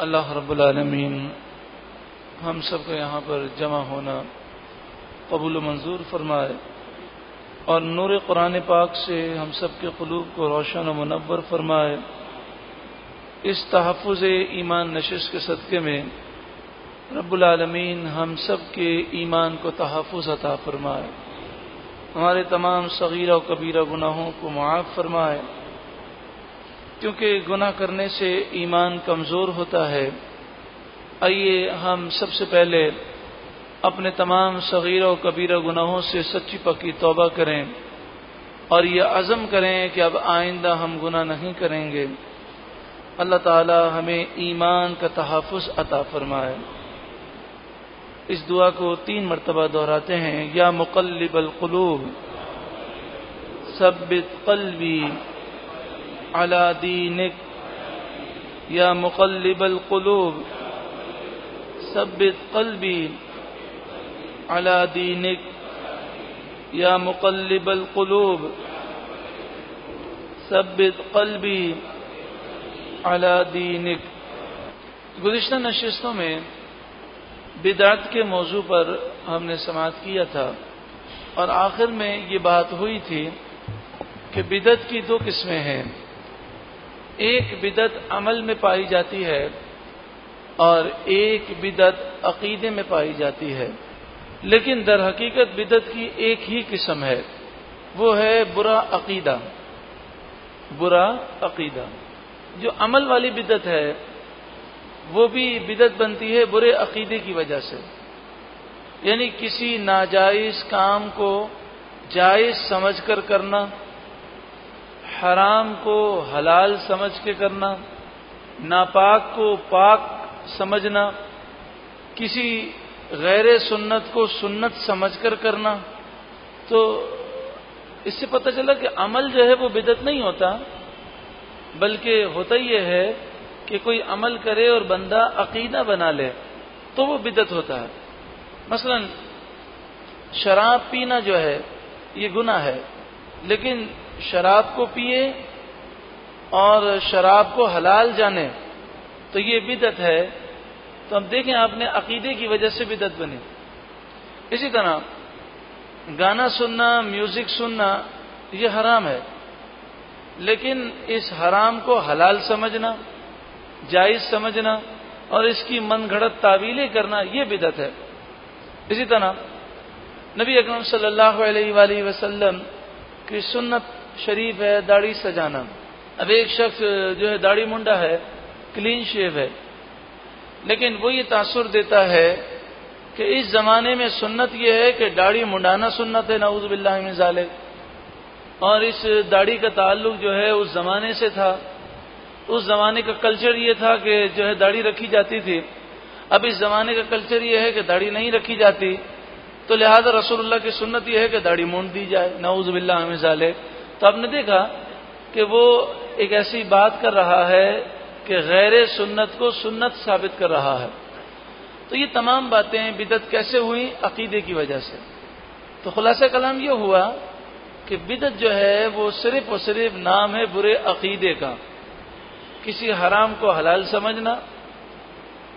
अल्लाह रब्बुल हम सब का यहाँ पर जमा होना कबूल मंजूर फरमाए। और नूर कुरान पाक से हम सब के कलूब को रोशन मुनवर फरमाए। इस तहफ़ ईमान नशिश के सदक़े में रब्बुल आलमीन हम सब के ईमान को तहफ़ अता फरमाए। हमारे तमाम सगीरा कबीरा गुनाहों को मुआफ़ फरमाए। क्योंकि गुनाह करने से ईमान कमज़ोर होता है। आइए हम सबसे पहले अपने तमाम सगीरा और कबीरा गुनाहों से सच्ची पक्की तौबा करें और ये अज़म करें कि अब आइंदा हम गुनाह नहीं करेंगे। अल्लाह ताला हमें ईमान का तहफ़ अता फरमाए। इस दुआ को तीन मरतबा दोहराते हैं। या मुकल्लिबल क़ुलूब, सब्बित कल्बी अला दीनिक या मुकल्लिबल क़ुलूब सब्बित कल्बी अला दीनिक या मुकल्लिबल क़ुलूब सब्बित कल्बी अला दीनिक गुजशत नशस्तों में बिदात के मौजू पर हमने समात किया था और आखिर में ये बात हुई थी कि बिदत की दो किस्में हैं एक बिदत अमल में पाई जाती है और एक बिदत अकीदे में पाई जाती है। लेकिन दर हकीकत बिदत की एक ही किस्म है। वो है बुरा अकीदा। बुरा अकीदा। जो अमल वाली बिदत है, वो भी बिदत बनती है बुरे अकीदे की वजह से। यानी किसी नाजायज काम को जायज़ समझकर करना हराम को हलाल समझ के करना, नापाक को पाक समझना, किसी गैर सुन्नत को सुन्नत समझकर करना तो इससे पता चला कि अमल जो है वो बिदत नहीं होता, बल्कि होता यह है कि कोई अमल करे और बंदा अकीदा बना ले तो वो बिदत होता है। मसलन, शराब पीना जो है, ये गुना है, लेकिन शराब को पिए और शराब को हलाल जाने तो ये बिदत है। तो हम देखें आपने अकीदे की वजह से बिदत बनी। इसी तरह गाना सुनना, म्यूज़िक सुनना, ये हराम है। लेकिन इस हराम को हलाल समझना, जायज़ समझना और इसकी मन घड़त तावीलें करना, ये बिदत है। इसी तरह नबी अकरम सल्लल्लाहु अलैहि वसल्लम की सुन्नत शरीफ है, दाढ़ी सजाना। अब एक शख्स, जो है, दाढ़ी मुंडा है क्लीन शेव है। लेकिन वो ये तासुर देता है कि इस जमाने में सुन्नत यह है कि दाढ़ी मुंडाना सुन्नत है नऊज बिल्लाजाले और इस दाढ़ी का ताल्लुक जो है, उस जमाने से था। उस जमाने का कल्चर ये था कि जो है, दाढ़ी रखी जाती थी। अब इस जमाने का कल्चर ये है कि दाढ़ी नहीं रखी जाती। तो लिहाजा रसूलुल्लाह की सुन्नत यह है कि दाढ़ी मूंड दी जाए नऊज बिल्लाजाले तो आपने देखा कि वो एक ऐसी बात कर रहा है कि गैर सुन्नत को सुन्नत साबित कर रहा है। तो ये तमाम बातें बिदत कैसे हुई? अकीदे की वजह से। तो खुलासा कलाम ये हुआ कि बिदत जो है, वो सिर्फ़ और सिर्फ़ नाम है बुरे अकीदे का। किसी हराम को हलाल समझना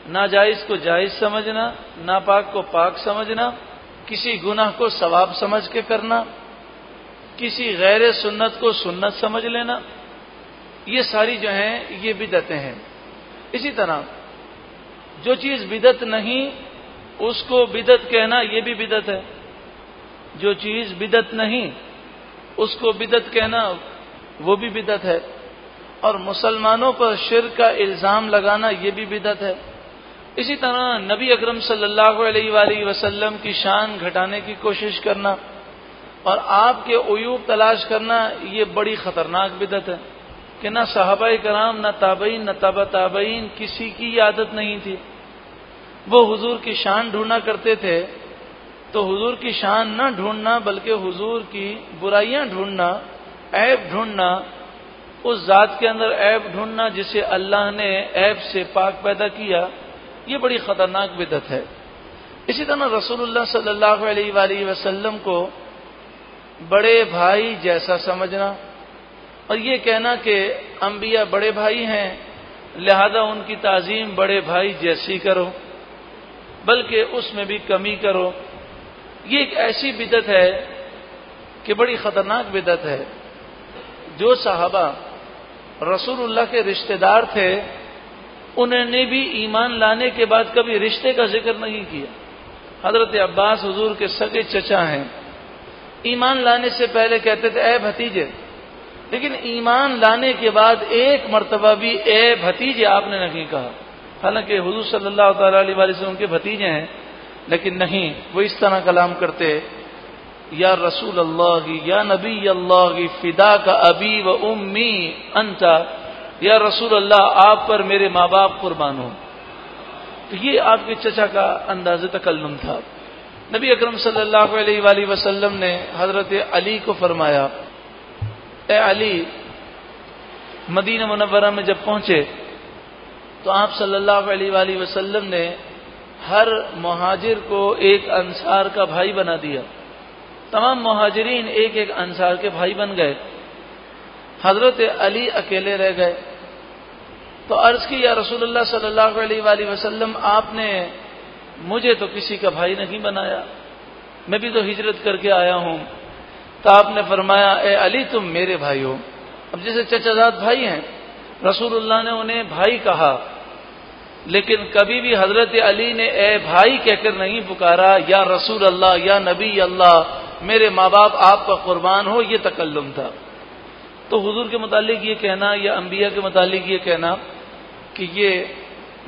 नाजायज को जायज़ समझना नापाक को पाक समझना, किसी गुनाह को सवाब समझ के करना किसी गैर सुन्नत को सुन्नत समझ लेना। ये सारी जो हैं, ये बिदतें हैं। इसी तरह, जो चीज़ बिदत नहीं, उसको बिदत कहना ये भी बिदत है। जो चीज़ बिदत नहीं, उसको बिदत कहना वो भी बिदत है। और मुसलमानों पर शिर का इल्ज़ाम लगाना ये भी बिदत है। इसी तरह नबी अकरम सल्लल्लाहु अलैहि वसल्लम की शान घटाने की कोशिश करना। और आपके उयूब तलाश करना ये बड़ी खतरनाक बिदत है कि न साहबा कराम, न ताबईन, न तबा ताबईन किसी की आदत नहीं थी। वो हुजूर की शान ढूंढना करते थे तो हुजूर की शान न ढूंढना, बल्कि हुजूर की बुराइयाँ ढूंढना, ऐब ढूंढना, उस जात के अंदर ऐब ढूंढना जिसे अल्लाह ने ऐब से पाक पैदा किया, ये बड़ी खतरनाक बिदत है। इसी तरह रसूलुल्लाह सल्लल्लाहु अलैहि वसल्लम को बड़े भाई जैसा समझना। और ये कहना कि अंबिया बड़े भाई हैं, लिहाजा उनकी ताजीम बड़े भाई जैसी करो, बल्कि उसमें भी कमी करो। ये एक ऐसी बिदत है कि बड़ी खतरनाक बिदत है। जो साहबा रसूलुल्लाह के रिश्तेदार थे, उन्होंने भी ईमान लाने के बाद कभी रिश्ते का ज़िक्र नहीं किया। हज़रत अब्बास हजूर के सगे चचा हैं। ईमान लाने से पहले कहते थे, ए भतीजे। लेकिन ईमान लाने के बाद एक मरतबा भी, ए भतीजे, आपने नहीं कहा। हालाँकि हजू सल्लल्लाहु अलैहि वसल्लम के भतीजे हैं, लेकिन नहीं, वो इस तरह कलाम करते, या रसूल अल्लाह या नबी अल्लाह फिदा का अबी व उम्मी अंता, या रसूल अल्लाह आप पर मेरे माँ बाप कुर्बान हो। तो ये आपके चचा का अंदाज तकल्लुम था। नबी अकरम सल्लल्लाहु अलैहि ने हज़रत अली को फरमाया, ए अली, मदीना मुनवरा में जब पहुँचे तो आप सल्लल्लाहु अलैहि वसल्लम ने हर महाजिर को एक अंसार का भाई बना दिया। तमाम महाजरीन एक एक अंसार के भाई बन गए। हज़रत अली अकेले रह गए। तो अर्ज़ की, या रसूलुल्लाह सल्लल्लाहु अलैहि आपने मुझे तो किसी का भाई नहीं बनाया। मैं भी तो हिजरत करके आया हूँ। तो आपने फरमाया, ए अली, तुम मेरे भाई हो अब जैसे चचाजाद भाई हैं, रसूलुल्लाह ने उन्हें भाई कहा, लेकिन कभी भी हज़रत अली ने, ए भाई, कहकर नहीं पुकारा, या रसूल अल्लाह या नबी अल्लाह मेरे माँ बाप आपका कुर्बान हो, ये तकल्लुम था। तो हुजूर के मुतालिक ये कहना, या अंबिया के मुतालिक ये कहना, कि ये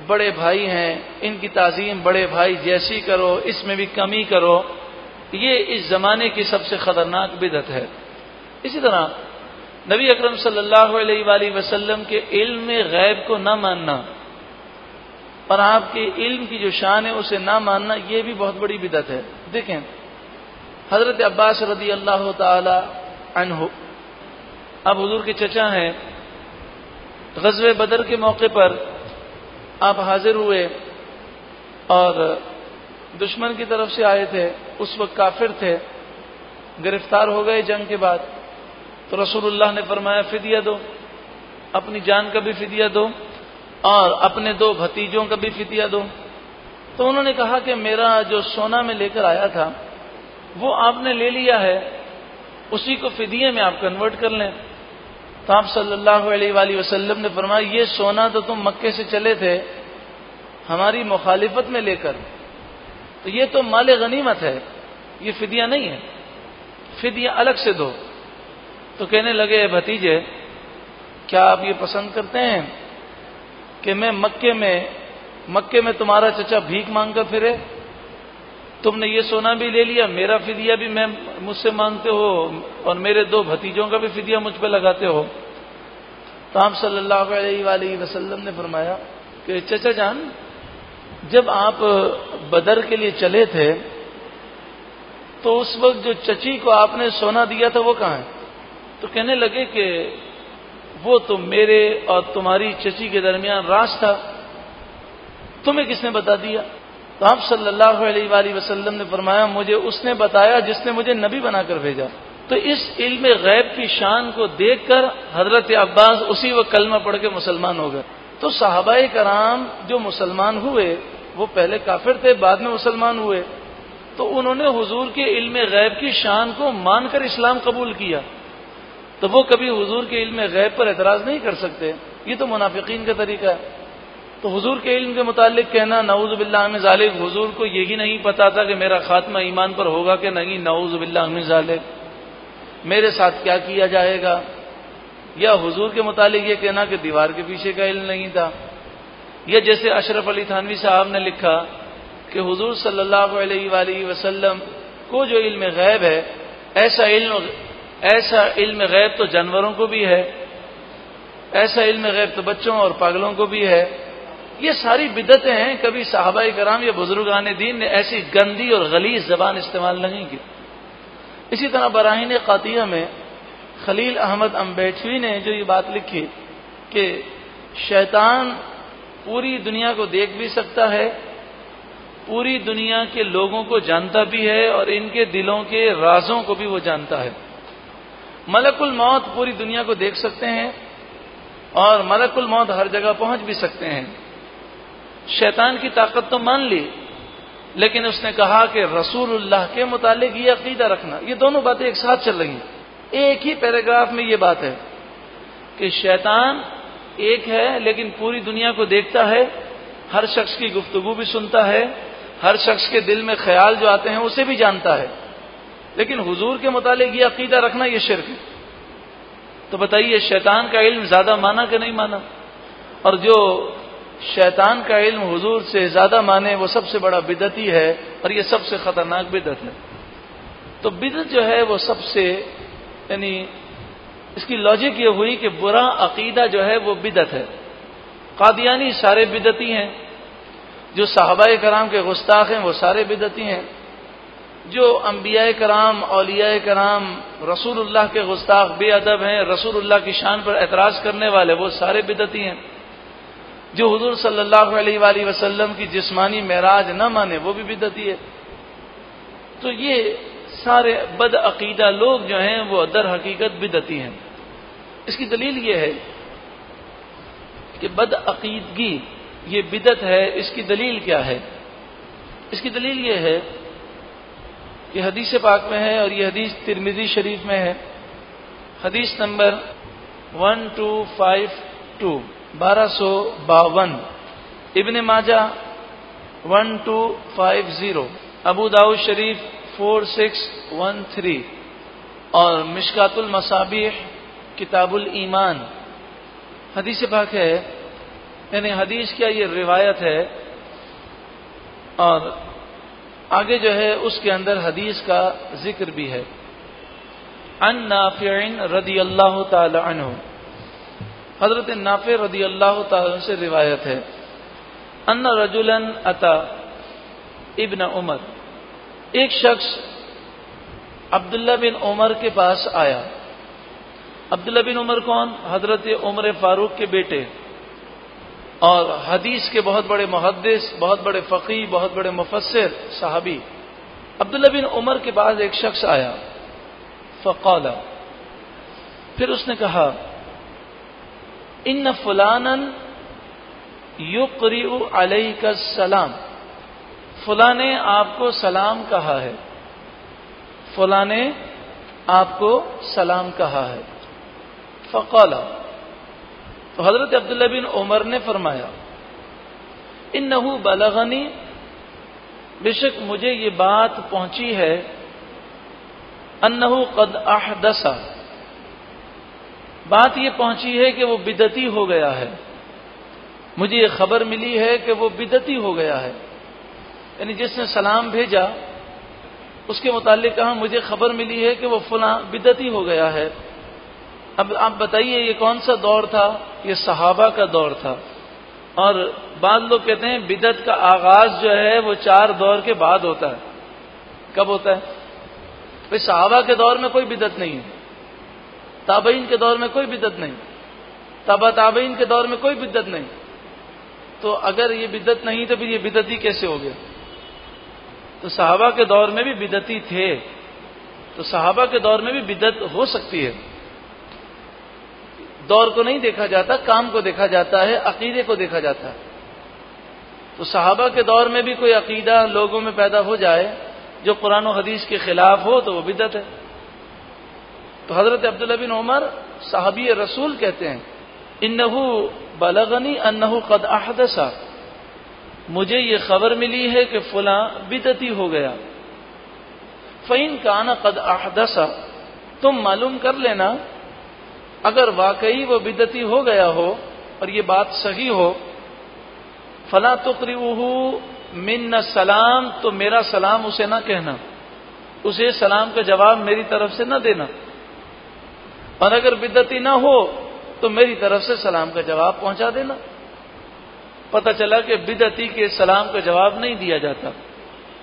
बड़े भाई हैं, इनकी ताजीम बड़े भाई, जैसी करो, इसमें भी कमी करो। ये इस जमाने की सबसे खतरनाक बिदत है। इसी तरह, नबी अकरम सल्लल्लाहु अलैहि के इल्म में गैब को न मानना, और आपके इल्म की जो शान है, उसे ना मानना यह भी बहुत बड़ी बिदत है। देखें, हज़रत अब्बास रदी अल्लाह अनहु, अब हुजूर के चचा हैं गजब बदर के मौके पर आप हाजिर हुए और दुश्मन की तरफ़ से आए थे, उस वक्त काफिर थे, गिरफ़्तार हो गए जंग के बाद। तो रसूलुल्लाह ने फरमाया, फिदिया दो, अपनी जान का भी फिदिया दो और अपने दो भतीजों का भी फिदिया दो। तो उन्होंने कहा कि मेरा जो सोना में लेकर आया था, वो आपने ले लिया है, उसी को फिदिये में आप कन्वर्ट कर लें। तो आप सल्लल्लाहु अलैहि वसल्लम ने फरमाया, ये सोना तो तुम मक्के से चले थे, हमारी मुखालिफत में लेकर। तो ये तो माल गनीमत है, ये फिदिया नहीं है। फिदिया अलग से दो। तो कहने लगे, भतीजे, क्या आप ये पसंद करते हैं कि मैं मक्के में मक्के में तुम्हारा चचा भीख मांगकर फिरे? तुमने ये सोना भी ले लिया, मेरा फिदिया भी मैं मुझसे मांगते हो और मेरे दो भतीजों का भी फिदिया मुझ पर लगाते हो। तो आप सल्लल्लाहु अलैहि वसल्लम ने फरमाया कि चचा जान, जब आप बदर के लिए चले थे तो उस वक्त जो चची को आपने सोना दिया था वो कहाँ है? तो कहने लगे कि वो तो मेरे और तुम्हारी चची के दरमियान राज था। तुम्हें किसने बता दिया? तो आप सल्लल्लाहु अलैहि वसल्लम ने फरमाया, मुझे उसने बताया जिसने मुझे नबी बनाकर भेजा। तो इस इल्म गैब की शान को देखकर हज़रत अब्बास उसी वक्त कलमा पढ़ के मुसलमान हो गए। तो साहबाई कराम जो मुसलमान हुए, वो पहले काफिर थे, बाद में मुसलमान हुए। तो उन्होंने हुजूर के इल्म गैब की शान को मानकर इस्लाम कबूल किया। तो वो कभी हुजूर के इल्म गैब पर एतराज़ नहीं कर सकते। ये तो मुनाफिकीन का तरीका है। तो हुजूर के इल्म के मुतालिक कहना नवूज बिल्ला जालिक, हुजूर को यही नहीं पता था कि मेरा खात्मा ईमान पर होगा कि नहीं नवूज बिल्ला जालिक। मेरे साथ क्या किया जाएगा? या हुजूर के मुतालिक ये कहना कि दीवार के पीछे का इल्म नहीं था? या जैसे अशरफ अली थानवी साहब ने लिखा कि हुजूर सल्लल्लाहु अलैहि वसल्लम को जो इल्म गैब है, ऐसा इल्म ऐसा इल्म गैब तो जानवरों को भी है, ऐसा इल्म गैब तो बच्चों और पागलों को भी है। ये सारी बिदतें हैं, कभी साहबा कराम या बुजुर्गान दीन ने ऐसी गंदी और गलीज जबान इस्तेमाल नहीं की। इसी तरह बराहन कातिया में खलील अहमद अम्बेठवी ने जो ये बात लिखी कि शैतान पूरी दुनिया को देख भी सकता है, पूरी दुनिया के लोगों को जानता भी है और इनके दिलों के राजों को भी वो जानता है। मलकुल मौत पूरी दुनिया को देख सकते हैं और मलकुल मौत हर जगह पहुँच भी सकते हैं। शैतान की ताकत तो मान ली, लेकिन उसने कहा कि रसूलुल्लाह के मुतालिक ये अकीदा रखना। ये दोनों बातें एक साथ चल रही एक ही पैराग्राफ में ये बात है कि शैतान एक है, लेकिन पूरी दुनिया को देखता है, हर शख्स की गुफ्तगु भी सुनता है, हर शख्स के दिल में ख्याल जो आते हैं उसे भी जानता है। लेकिन हुजूर के मुतालिक ये अकीदा रखना ये शिरक है। तो बताइए, शैतान का इल्म ज़्यादा माना कि नहीं माना? और जो शैतान का इल्म हुजूर से ज़्यादा माने वो सबसे बड़ा बिदती है और ये सबसे खतरनाक बिदत है। तो बिदत जो है वो सबसे, यानी इसकी लॉजिक ये हुई कि बुरा अकीदा जो है वो बिदत है। कादियानी सारे बिदती हैं, जो साहबा कराम के गुस्ताख हैं वो सारे बिदती हैं। जो अम्बिया कराम अलिया कराम, रसूलुल्लाह के गुस्ताख बेअदब हैं, रसूलुल्लाह की शान पर एतराज़ करने वाले वो सारे बिदती हैं। जो हजूर सल्लल्लाहु अलैहि वसल्लम की जिस्मानी महराज न माने, वो भी बिदती है। तो ये सारे बद अकीदा लोग जो हैं, वो दर हकीकत बिदती हैं। इसकी दलील ये है कि बद अकीदगी ये बिदत है, इसकी दलील क्या है? इसकी दलील ये है कि हदीस पाक में है और ये हदीस तिरमिजी शरीफ में है। हदीस number one two five two. बारह सौ बावन। Ibn Majah one two five zero Abu Dawood शरीफ फोर सिक्स वन थ्री और मिशकातुल मसाबी किताबुल ईमान। हदीस पाक है, यानी हदीस क्या ये रिवायत है। और आगे जो है, उसके अंदर हदीस का ज़िक्र भी है। अन नाफिन रदी अल्लाह तु हज़रत नाफे रदी अल्लाह से रिवायत है। अन्न रजुलन अता इब्न उमर। एक शख्स अब्दुल्ला बिन उमर के पास आया। अब्दुल्ला बिन उमर कौन? हज़रत उमर फारूक के बेटे। और हदीस के बहुत बड़े मुहदस बहुत बड़े फ़की बहुत बड़े मुफसर साहबी। अब्दुल्ला बिन उमर के बाद एक शख्स आया। फ़कौला। फिर उसने कहा इन फुलानन युक्री अलई का सलाम फुला ने आपको सलाम कहा है। फुला ने आपको सलाम कहा है। फ़कौला। तो हज़रत अब्दुल्ला बिन उमर ने फरमाया इन नहू बलगनी, बेशक मुझे ये बात पहुँची है, अन्नहु कद अहदसा। बात ये पहुँची है कि वो बिदती हो गया है। मुझे ये खबर मिली है कि वो बिदती हो गया है। यानी जिसने सलाम भेजा, उसके मुतालिक कहा, मुझे खबर मिली है कि वो फुला बिदती हो गया है। अब आप बताइए, ये कौन सा दौर था? ये सहाबा का दौर था। और बाद लोग कहते हैं, बिदत का आगाज़ जो है, वो चार दौर के बाद होता है। कब होता है? भाई, सहाबा के दौर में कोई बिदत नहीं है। ताबईन के दौर में कोई बिदत नहीं। तबा ताबईन के दौर में कोई बिदत नहीं। तो अगर ये बिदत नहीं तो फिर ये बिदती कैसे हो गया? तो सहाबा के दौर में भी बिदती थे। तो सहाबा के दौर में भी बिदत हो सकती है। दौर को नहीं देखा जाता, काम को देखा जाता है, अकीदे को देखा जाता है। तो सहाबा के दौर में भी कोई अकीदा लोगों में पैदा हो जाए, जो कुरान हदीस के खिलाफ हो तो वो बिदत है। तो हज़रत अब्दुल्ला बिन उमर साहबी रसूल कहते हैं, इन्नहू बलगनी अन्नहू कद अहदसा. मुझे ये खबर मिली है कि फुला बिदती हो गया। फ़ैन काना कद अहदसा। तुम मालूम कर लेना, अगर वाकई वो बिदती हो गया हो और ये बात सही हो, फला तुकरीहू मिन सलाम तो मेरा सलाम उसे ना कहना। उसे सलाम का जवाब मेरी तरफ़ से न देना। और अगर बिदती ना हो तो मेरी तरफ़ से सलाम का जवाब पहुँचा देना। पता चला कि बिदती के सलाम का जवाब नहीं दिया जाता।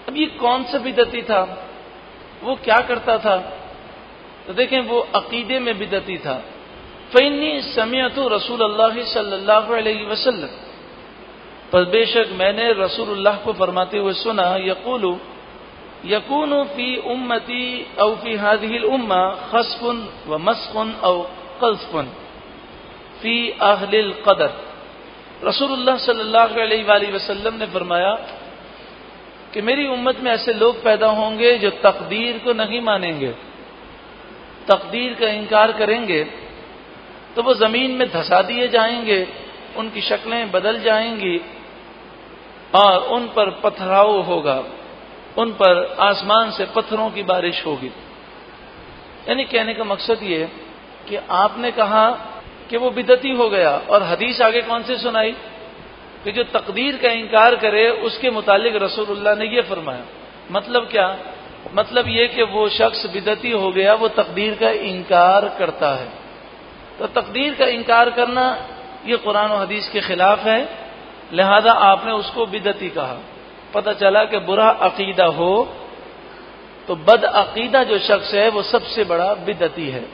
अब ये कौन सा बिदती था? वो क्या करता था? तो देखें, वो अकीदे में बिदती था। फ़ैनी समियत रसूल अल्लाह वसल्लम। पर बेशक मैंने रसूल अल्लाह को फरमाते हुए सुना, यकूलू यकून फ़ी उम्मती औ फ़ी हादिल उम्मा खसफुन व मस्कुन औ कल्फुन फ़ी अहलिल कदर। रसूलुल्लाह सल्लल्लाहु अलैहि वसल्लम ने फरमाया कि मेरी उम्मत में ऐसे लोग पैदा होंगे जो तकदीर को नहीं मानेंगे। तकदीर का इनकार करेंगे तो वो ज़मीन में धसा दिए जाएँगे, उनकी शक्लें बदल जाएँगी और उन पर पथराव होगा। उन पर आसमान से पत्थरों की बारिश होगी। यानी कहने का मकसद ये कि आपने कहा कि वो बिदती हो गया और हदीस आगे कौन से सुनाई? कि जो तकदीर का इनकार करे, उसके मुतालिक रसूलुल्लाह ने यह फरमाया। मतलब क्या? मतलब ये कि वो शख्स बिदती हो गया, वो तकदीर का इनकार करता है। तो तकदीर का इनकार करना ये कुरान और हदीस के खिलाफ है, लिहाजा आपने उसको बिदती कहा। पता चला कि बुरा अकीदा हो तो बद अकीदा जो शख्स है, वो सबसे बड़ा बिदती है।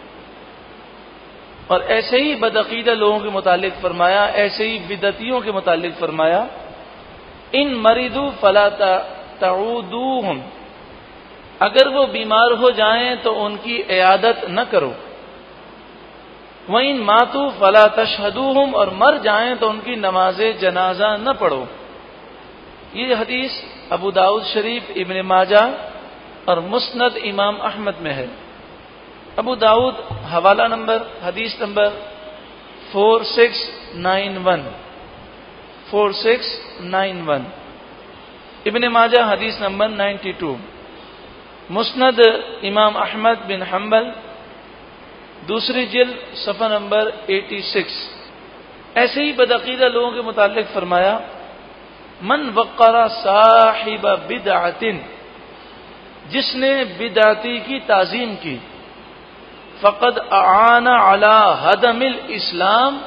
और ऐसे ही बदअकीदा लोगों के मुतालिक फरमाया, ऐसे ही बिदतियों के मुतालिक फरमाया, इन मरीदू फला तऊदू अगर वो बीमार हो जाएँ तो उनकी इयादत न करो। वहीं मातू फला तशहदूहम, और मर जाएँ तो उनकी नमाज़ जनाजा न पढ़ो। ये हदीस अबू दाऊद शरीफ, इबन माजा और मुस्नद इमाम अहमद में है। अबू दाऊद, हवाला नंबर, हदीस number four six nine one. Four six nine one. Ibn Majah, हदीस नंबर नाइन्टी टू। मुस्नद इमाम अहमद बिन हम्बल दूसरी जिल, सफ़ा नंबर एटी सिक्स। ऐसे ही बदअकीदा लोगों के मुतालिक फरमाया मन वक़रा साहिब बिदातिन जिसने बिदाती की ताजीम की। फ़कद आना अला हदमिल इस्लाम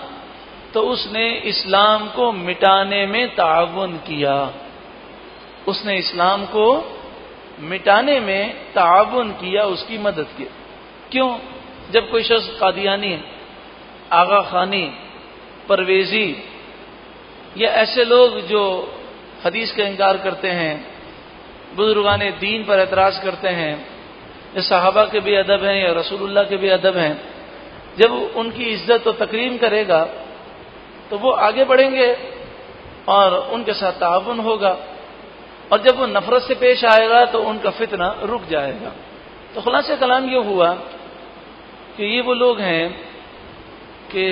तो उसने इस्लाम को मिटाने में ताउन किया। उसने इस्लाम को मिटाने में ताउन किया, उसकी मदद की। क्यों? जब कोई शख्स कादियानी आगा खानी परवेजी या ऐसे लोग जो हदीस का इनकार करते हैं, बुजुर्गान दीन पर एतराज़ करते हैं, या साहबा के भी अदब हैं, या रसूलुल्लाह के भी अदब हैं। जब उनकी इज़्ज़त और तकरीम करेगा तो वो आगे बढ़ेंगे और उनके साथ ताउन होगा। और जब वो नफरत से पेश आएगा तो उनका फितना रुक जाएगा। तो खुलासा कलाम ये हुआ कि ये वो लोग हैं कि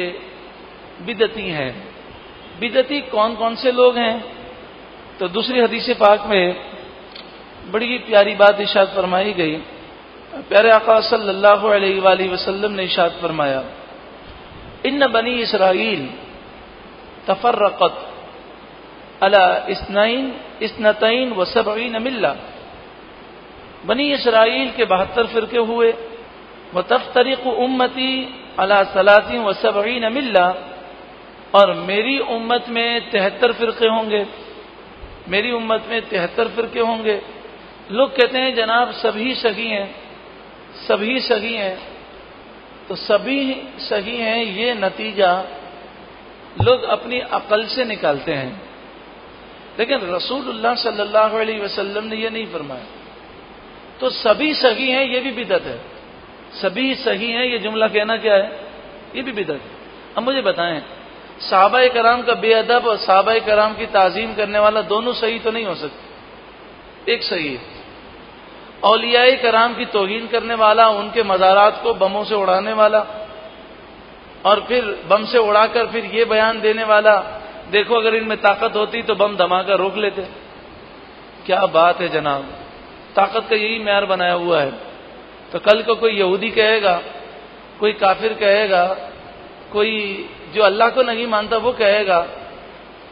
बिदती हैं। बिदती कौन कौन से लोग हैं? तो दूसरी हदीस पाक में बड़ी प्यारी बात इशाद फरमाई गई। प्यारे आका सल्लल्लाहु अलैहि वसल्लम ने इशाद फरमाया इन बनी इसराइल तफर्रकत अला इसनाइन इसनतईन व सबईन मिल्ला। बनी इसराइल के बहत्तर फिरके हुए, व तरीक उम्मती अला सलाती व सबईन मिल्ला और मेरी उम्मत में तिहत्तर फिरके होंगे। मेरी उम्मत में तिहत्तर फिरके होंगे। लोग कहते हैं, जनाब, सभी सही हैं, सभी सही हैं। तो सभी सही हैं, ये नतीजा लोग अपनी अकल से निकालते हैं। लेकिन रसूलुल्लाह सल्लल्लाहु अलैहि वसल्लम ने यह नहीं फरमाया। तो सभी सही हैं, ये भी बिदत है। सभी सही हैं, ये जुमला कहना क्या है? ये भी बिदत है। अब मुझे बताएँ साहबा कराम का बेअदब और साहबा कराम की ताजीम करने वाला दोनों सही तो नहीं हो सकते। एक सही है। औलियाई कराम की तोहीन करने वाला, उनके मज़ारात को बमों से उड़ाने वाला, और फिर बम से उड़ाकर फिर ये बयान देने वाला, देखो अगर इनमें ताकत होती तो बम धमाका रोक लेते। क्या बात है जनाब। ताकत का यही मैार बनाया हुआ है। तो कल को कोई यहूदी कहेगा, कोई काफिर कहेगा, कोई जो अल्लाह को नहीं मानता, वो कहेगा,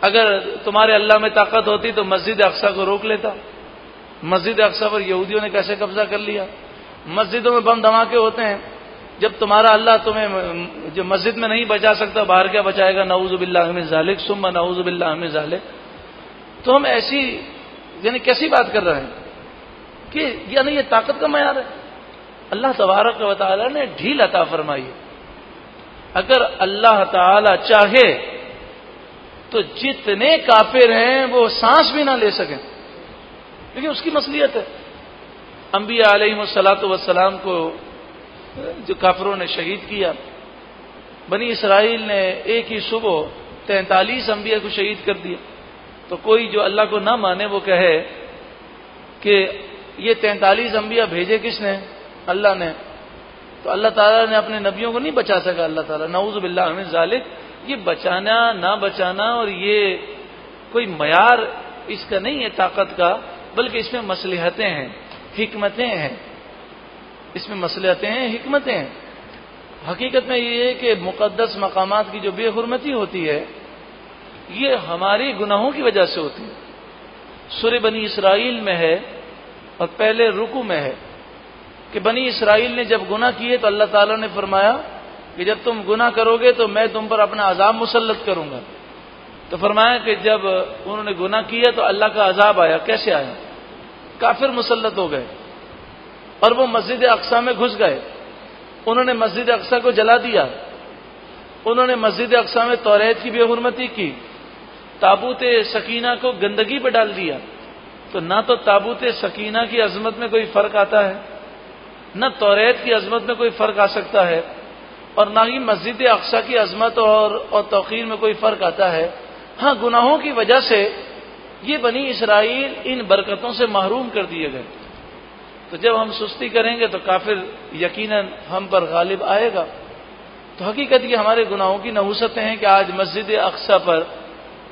अगर तुम्हारे अल्लाह में ताकत होती तो मस्जिद अक्सा को रोक लेता। मस्जिद अक्सा पर यहूदियों ने कैसे कब्जा कर लिया? मस्जिदों में बम धमाके होते हैं। जब तुम्हारा अल्लाह तुम्हें जो मस्जिद में नहीं बचा सकता, बाहर क्या बचाएगा? नऊजुबिल्लाजालिक सुम्मा नऊजुबिल्लाजालिक तो हम ऐसी, यानी कैसी बात कर रहे हैं कि, यानी ये ताकत का मैार है। अल्लाह तबारक वाली ने ढील अता फरमाई अगर अल्लाह ताला चाहे तो जितने काफिर हैं, वो सांस भी ना ले सकें। क्योंकि उसकी मसलियत है। अम्बिया सलात वसलाम को, जो काफरों ने शहीद किया, बनी इसराइल ने एक ही सुबह तैतालीस अंबिया को शहीद कर दिया। तो कोई जो अल्लाह को ना माने, वो कहे कि ये तैतालीस अंबिया भेजे किसने? अल्लाह ने। तो अल्लाह ताला ने अपने नबियों को नहीं बचा सका, अल्लाह ताला, नऊज बिल्ला जालिक। ये बचाना, ना बचाना और ये कोई मयार इसका नहीं है ताकत का, बल्कि इसमें मसलहतें हैं, हिकमतें हैं। इसमें मसलहतें हैं, हिकमतें हैं। हकीकत में ये है कि मुकद्दस मकामात की जो बेहरमती होती है, ये हमारी गुनाहों की वजह से होती है। सुर बनी इसराइल में है और पहले रुकू में है। कि बनी इसराइल ने जब गुना किए तो अल्लाह ताला ने फरमाया कि जब तुम गुना करोगे तो मैं तुम पर अपना अजाब मुसलत करूँगा। तो फरमाया कि जब उन्होंने गुना किया तो अल्लाह का अजाब आया। कैसे आया? काफिर मुसलत हो गए और वो मस्जिद अक्सा में घुस गए। उन्होंने मस्जिद अक्सा को जला दिया। उन्होंने मस्जिद अक्सा में तौरेत की बेहरमती की। ताबूत सकीना को गंदगी पर डाल दिया। तो ना तो ताबूत सकीना की अजमत में कोई फ़र्क आता है न तौरेत की अजमत में कोई फ़र्क आ सकता है और ना ही मस्जिद अक्सा की अजमत और, और तोखीर में कोई फ़र्क आता है। हाँ गुनाहों की वजह से ये बनी इसराइल इन बरकतों से महरूम कर दिए गए। तो जब हम सुस्ती करेंगे तो काफिर यकीनन हम पर गालिब आएगा। तो हकीकत ये हमारे गुनाहों की नहूसतें हैं कि आज मस्जिद अक्सा पर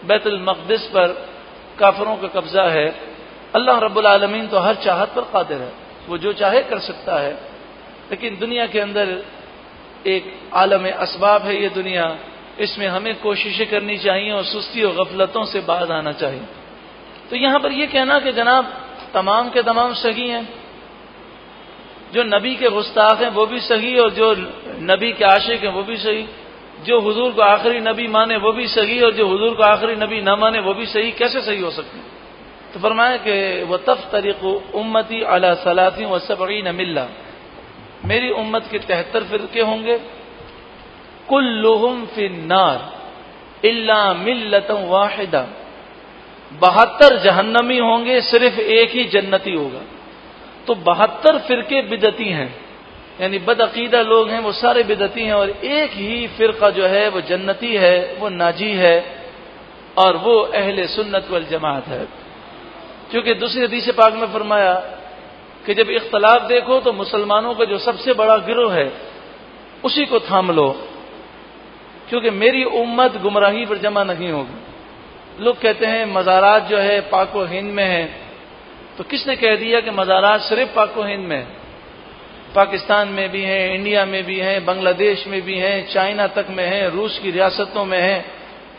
बैतुल मकदस पर काफरों का कब्जा है। अल्लाह रब्बुल तो हर चाहत पर कादिर है। वो जो चाहे कर सकता है। लेकिन दुनिया के अंदर एक आलम इसबाब है ये दुनिया। इसमें हमें कोशिशें करनी चाहिए और सुस्ती और गफलतों से बाहर आना चाहिए। तो यहाँ पर यह कहना कि जनाब, तमाम के तमाम सही हैं। जो नबी के गुस्ताख हैं वो भी सही और जो नबी के आशिक हैं वो भी सही। जो हुजूर को आखिरी नबी माने वो भी सही और जो हुजूर को आखिरी नबी न माने वो भी सही। कैसे सही हो सकते तो फरमाया कि वह तफ तरीक उम्मती अला सलाती व सबी न मिल्ला मेरी उम्मत के तिहत्तर फिरके होंगे। कुल लोहम फिन्नार इल्ला मिल्लत वाहिदा। बहत्तर जहन्नमी होंगे, सिर्फ़ एक ही जन्नती होगा। तो बहत्तर फिरके बिदती हैं। यानी बदअकीदा लोग हैं, वो सारे बिदती हैं और एक ही फिरका जो है, वो जन्नती है, वो नाजी है और वो अहले सुन्नत वल जमात है। क्योंकि दूसरी हदीस पाक में फरमाया कि जब इख्तलाफ देखो तो मुसलमानों का जो सबसे बड़ा गिरोह है, उसी को थाम लो। क्योंकि मेरी उम्मत गुमराही पर जमा नहीं होगी। लोग कहते हैं, मज़ारात जो है पाको हिंद में है। तो किसने कह दिया कि मज़ारात सिर्फ़ पाको हिंद में है? पाकिस्तान में भी हैं, इंडिया में भी हैं, बांग्लादेश में भी हैं, चाइना तक में हैं, रूस की रियासतों में हैं,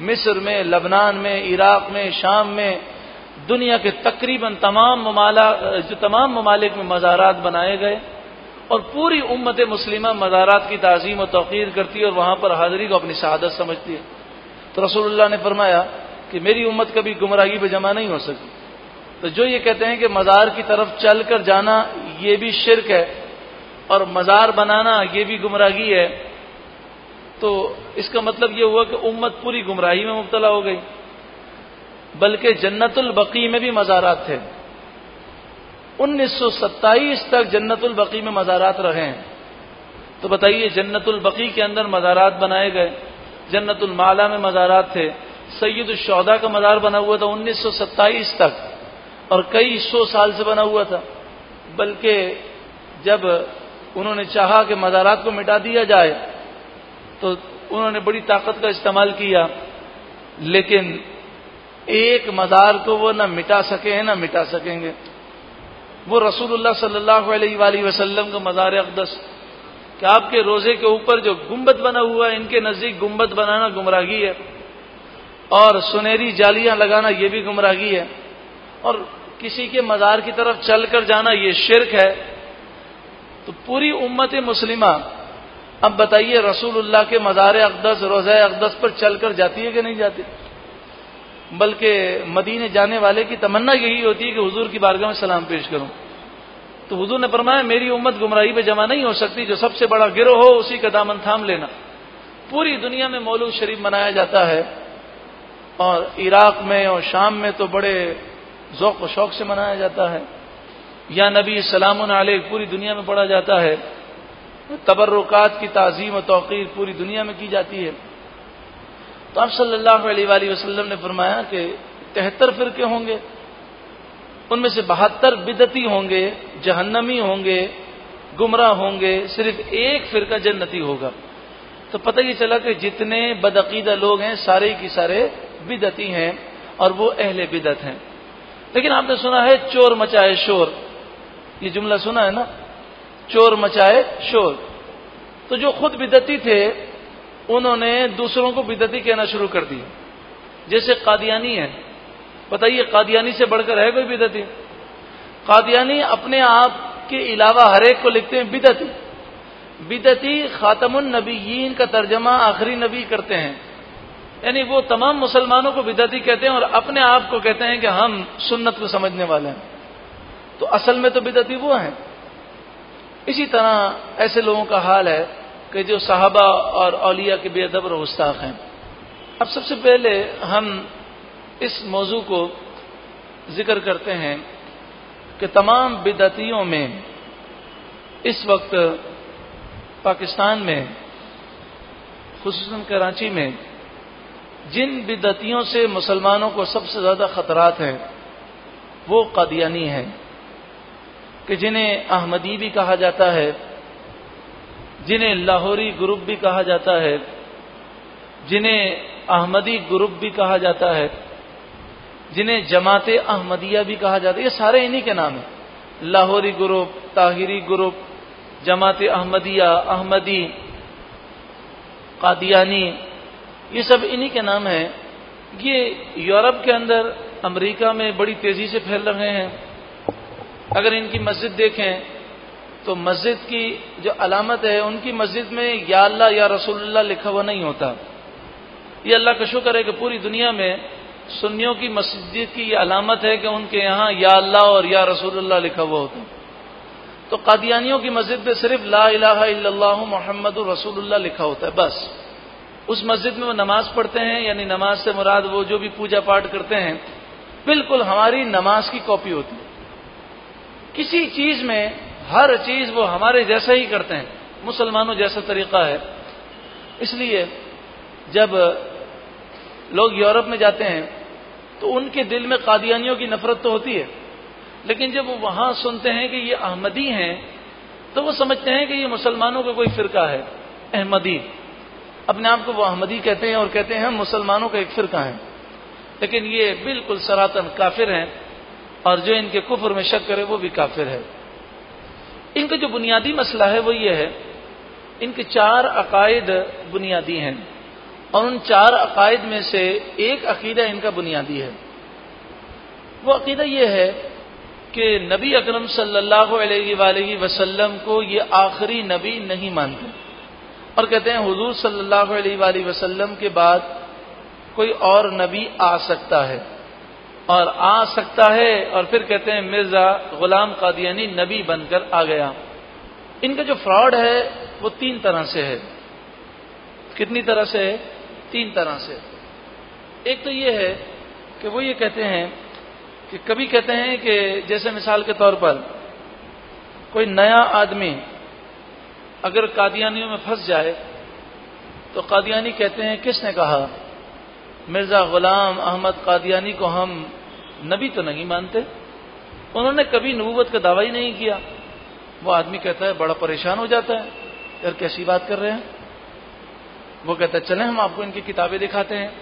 मिस्र में, लबनान में, इराक में, शाम में दुनिया के तकरीबन तमाम जो तमाम ममालिक में मज़ारात बनाए गए और पूरी उम्मत मुस्लिमा मज़ारात की तज़ीम और तोकीर करती है और वहाँ पर हाजिरी को अपनी शहादत समझती है। तो रसूलुल्लाह ने फरमाया कि मेरी उम्मत कभी गुमराही पर जमा नहीं हो सकी तो जो ये कहते हैं कि मज़ार की तरफ़ चल कर जाना, ये भी शिरक है और मज़ार बनाना, ये भी गुमराही है। तो इसका मतलब ये हुआ कि उम्मत पूरी गुमराही में मुबतला हो गई। बल्कि जन्नतुल बकी में भी मज़ारात थे। 1927 तक जन्नतुल बकी में मज़ारात रहे। हैं तो बताइए, जन्नतुल बकी के अंदर मज़ारात बनाए गए। जन्नतुल माला में मज़ारात थे। सैयद शौदा का मज़ार बना हुआ था 1927 तक। और कई सौ साल से बना हुआ था। बल्कि जब उन्होंने चाहा कि मज़ारात को मिटा दिया जाए तो उन्होंने बड़ी ताकत का इस्तेमाल किया। लेकिन एक मज़ार को वो ना मिटा सके हैं, ना मिटा सकेंगे। वो रसूलुल्लाह सल्लल्लाहु अलैहि वसल्लम का मज़ार अकदस। कि आपके रोज़े के ऊपर जो गुंबद बना हुआ है, इनके नज़दीक गुंबद बनाना गुमराही है। और सुनहरी जालियाँ लगाना ये भी गुमराही है। और किसी के मज़ार की तरफ़ चलकर जाना ये शिरक है। तो पूरी उम्मत मुस्लिमा, अब बताइए रसूलुल्लाह के मज़ार अकदस, रोज़ा अकदस पर चलकर जाती है कि नहीं जाती? बल्कि मदीने जाने वाले की तमन्ना यही होती है कि हुजूर की बारगाह में सलाम पेश करूँ। तो हुजूर ने फरमाया, मेरी उम्मत गुमराही पे जमा नहीं हो सकती, जो सबसे बड़ा गिरोह हो, उसी का दामन थाम लेना। पूरी दुनिया में मौलूद शरीफ मनाया जाता है। और इराक में और शाम में तो बड़े जौक व शौक से मनाया जाता है। या नबी सलाम पूरी दुनिया में पढ़ा जाता है। तबर्रुकात की तज़ीम और तोक़ीर पूरी दुनिया में की जाती है। तो आप सल्लल्लाहु अलैहि वसल्लम ने फरमाया कि तिहत्तर फिरके होंगे, उनमें से बहत्तर बिदती होंगे, जहन्नमी होंगे, गुमराह होंगे, सिर्फ़ एक फिरका जन्नती होगा। तो पता ही चला कि जितने बदअकीदा लोग हैं, सारे की सारे बिदती हैं और वो अहले बिदत हैं। लेकिन आपने सुना है चोर मचाए शोर। ये जुमला सुना है ना? चोर मचाए शोर। तो जो खुद बिदती थे उन्होंने दूसरों को बिदती कहना शुरू कर दिया जैसे कादियानी है। बताइए, कादियानी से बढ़कर है कोई बिदती? कादियानी अपने आप के अलावा हरेक को लिखते हैं बिदती। बिदती खातमुन नबीयीन का तर्जमा आखिरी नबी करते हैं। यानी वो तमाम मुसलमानों को बिदती कहते हैं और अपने आप को कहते हैं कि हम सुन्नत को समझने वाले हैं। तो असल में तो बिदती वो हैं। इसी तरह ऐसे लोगों का हाल है कि जो साहबा और औलिया के बेअदब और हैं। अब सबसे पहले हम इस मौजू को ज़िक्र करते हैं कि तमाम बिदतियों में, इस वक्त पाकिस्तान में खसूस कराची में, जिन बिदतियों से मुसलमानों को सबसे ज़्यादा खतरात हैं, वो कादियानी हैं, कि जिन्हें अहमदी भी कहा जाता है। जिन्हें लाहौरी ग्रुप भी कहा जाता है, जिन्हें अहमदी ग्रुप भी कहा जाता है, जिन्हें जमात अहमदिया भी कहा जाता है, ये सारे इन्हीं के नाम है। लाहौरी ग्रुप, ताहिरी ग्रुप, जमात अहमदिया, अहमदी, कादियानी, ये सब इन्हीं के नाम है। ये यूरोप के अंदर, अमेरिका में बड़ी तेज़ी से फैल रहे हैं। अगर इनकी मस्जिद देखें तो मस्जिद की जो अलामत है, उनकी मस्जिद में या अल्लाह या रसूलुल्लाह लिखा हुआ नहीं होता। ये अल्लाह का शुक्र है कि पूरी दुनिया में सुन्नियों की मस्जिद की ये अलामत है कि उनके यहाँ या अल्लाह और या रसूलुल्लाह लिखा हुआ होता। तो कादियानियों की मस्जिद में सिर्फ़ ला इलाहा मोहम्मद रसूलुल्लाह लिखा होता है, बस। उस मस्जिद में वो नमाज़ पढ़ते हैं, यानी नमाज़ से मुराद वो जो भी पूजा पाठ करते हैं, बिल्कुल हमारी नमाज़ की कॉपी होती है। किसी चीज़ में हर चीज़ वो हमारे जैसा ही करते हैं। मुसलमानों जैसा तरीका है। इसलिए जब लोग यूरोप में जाते हैं तो उनके दिल में कादियानियों की नफरत तो होती है। लेकिन जब वो वहाँ सुनते हैं कि ये अहमदी हैं तो वो समझते हैं कि ये मुसलमानों का कोई फिरका है। अहमदी। अपने आप को वो अहमदी कहते हैं और कहते हैं, हम मुसलमानों का एक फिरका है। लेकिन ये बिल्कुल सरातन काफिर हैं और जो इनके कुफर में शक करे, वो भी काफिर है। इनका जो बुनियादी मसला है, वो ये है, इनके चार अकायद बुनियादी हैं और उन चार अकायद में से एक अकीदा इनका बुनियादी है। वो अकीदा यह है कि नबी अकरम सल्लल्लाहु अलैहि वसल्लम को ये आखिरी नबी नहीं मानते और कहते हैं, हुजूर सल्लल्लाहु अलैहि वसल्लम के बाद कोई और नबी आ सकता है। और आ सकता है और फिर कहते हैं, मिर्ज़ा गुलाम कादियानी नबी बनकर आ गया। इनका जो फ्रॉड है, वो तीन तरह से है। कितनी तरह से है? तीन तरह से। एक तो ये है कि वो ये कहते हैं कि कभी कहते हैं कि जैसे मिसाल के तौर पर, कोई नया आदमी अगर कादियानियों में फंस जाए तो कादियानी कहते हैं, किसने कहा? मिर्ज़ा गुलाम अहमद कादियानी को हम नबी तो नहीं मानते। उन्होंने कभी नबूवत का दावा ही नहीं किया। वो आदमी कहता है, बड़ा परेशान हो जाता है। यार, कैसी बात कर रहे हैं? वो कहता है, चले हम आपको इनकी किताबें दिखाते हैं।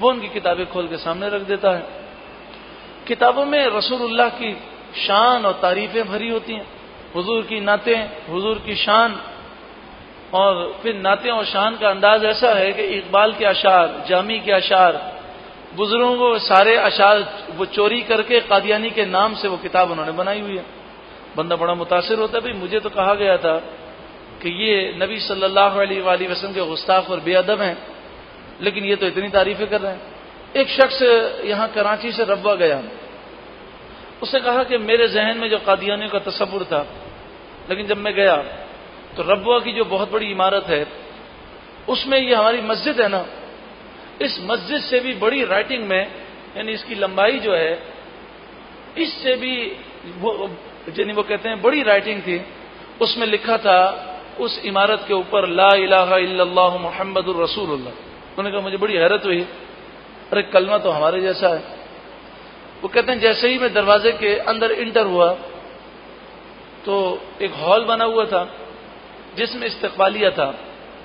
वो उनकी किताबें खोल के सामने रख देता है। किताबों में रसूलुल्लाह की शान और तारीफें भरी होती हैं। हुजूर की नातें, हुजूर की शान। और फिर नाते और शान का अंदाज ऐसा है कि इकबाल के अशार, जामी के अशार, बुज़ुर्गों को सारे अशार वो चोरी करके कादियानी के नाम से वो किताब उन्होंने बनाई हुई है। बंदा बड़ा मुतासर होता है, भाई मुझे तो कहा गया था कि ये नबी सल्लल्लाहु अलैहि वसल्लम के गुस्ताख और बेअदब हैं, लेकिन ये तो इतनी तारीफें कर रहे हैं। एक शख्स यहाँ कराची से रब्बा गया। उसने कहा कि मेरे जहन में जो कादियानियों का तस्वुर था, लेकिन जब मैं गया तो रब्बा की जो बहुत बड़ी इमारत है, उसमें ये हमारी मस्जिद है ना, इस मस्जिद से भी बड़ी राइटिंग में, यानी इसकी लंबाई जो है, इससे भी वो, यानी वो कहते हैं बड़ी राइटिंग थी, उसमें लिखा था, उस इमारत के ऊपर, ला इल्लल्लाह मोहम्मद रसूलुल्लाह. उन्होंने कहा, मुझे बड़ी हैरत हुई, अरे कलमा तो हमारे जैसा है। वो कहते हैं, जैसे ही मैं दरवाजे के अंदर इंटर हुआ तो एक हॉल बना हुआ था जिसमें इस्तकबालिया था।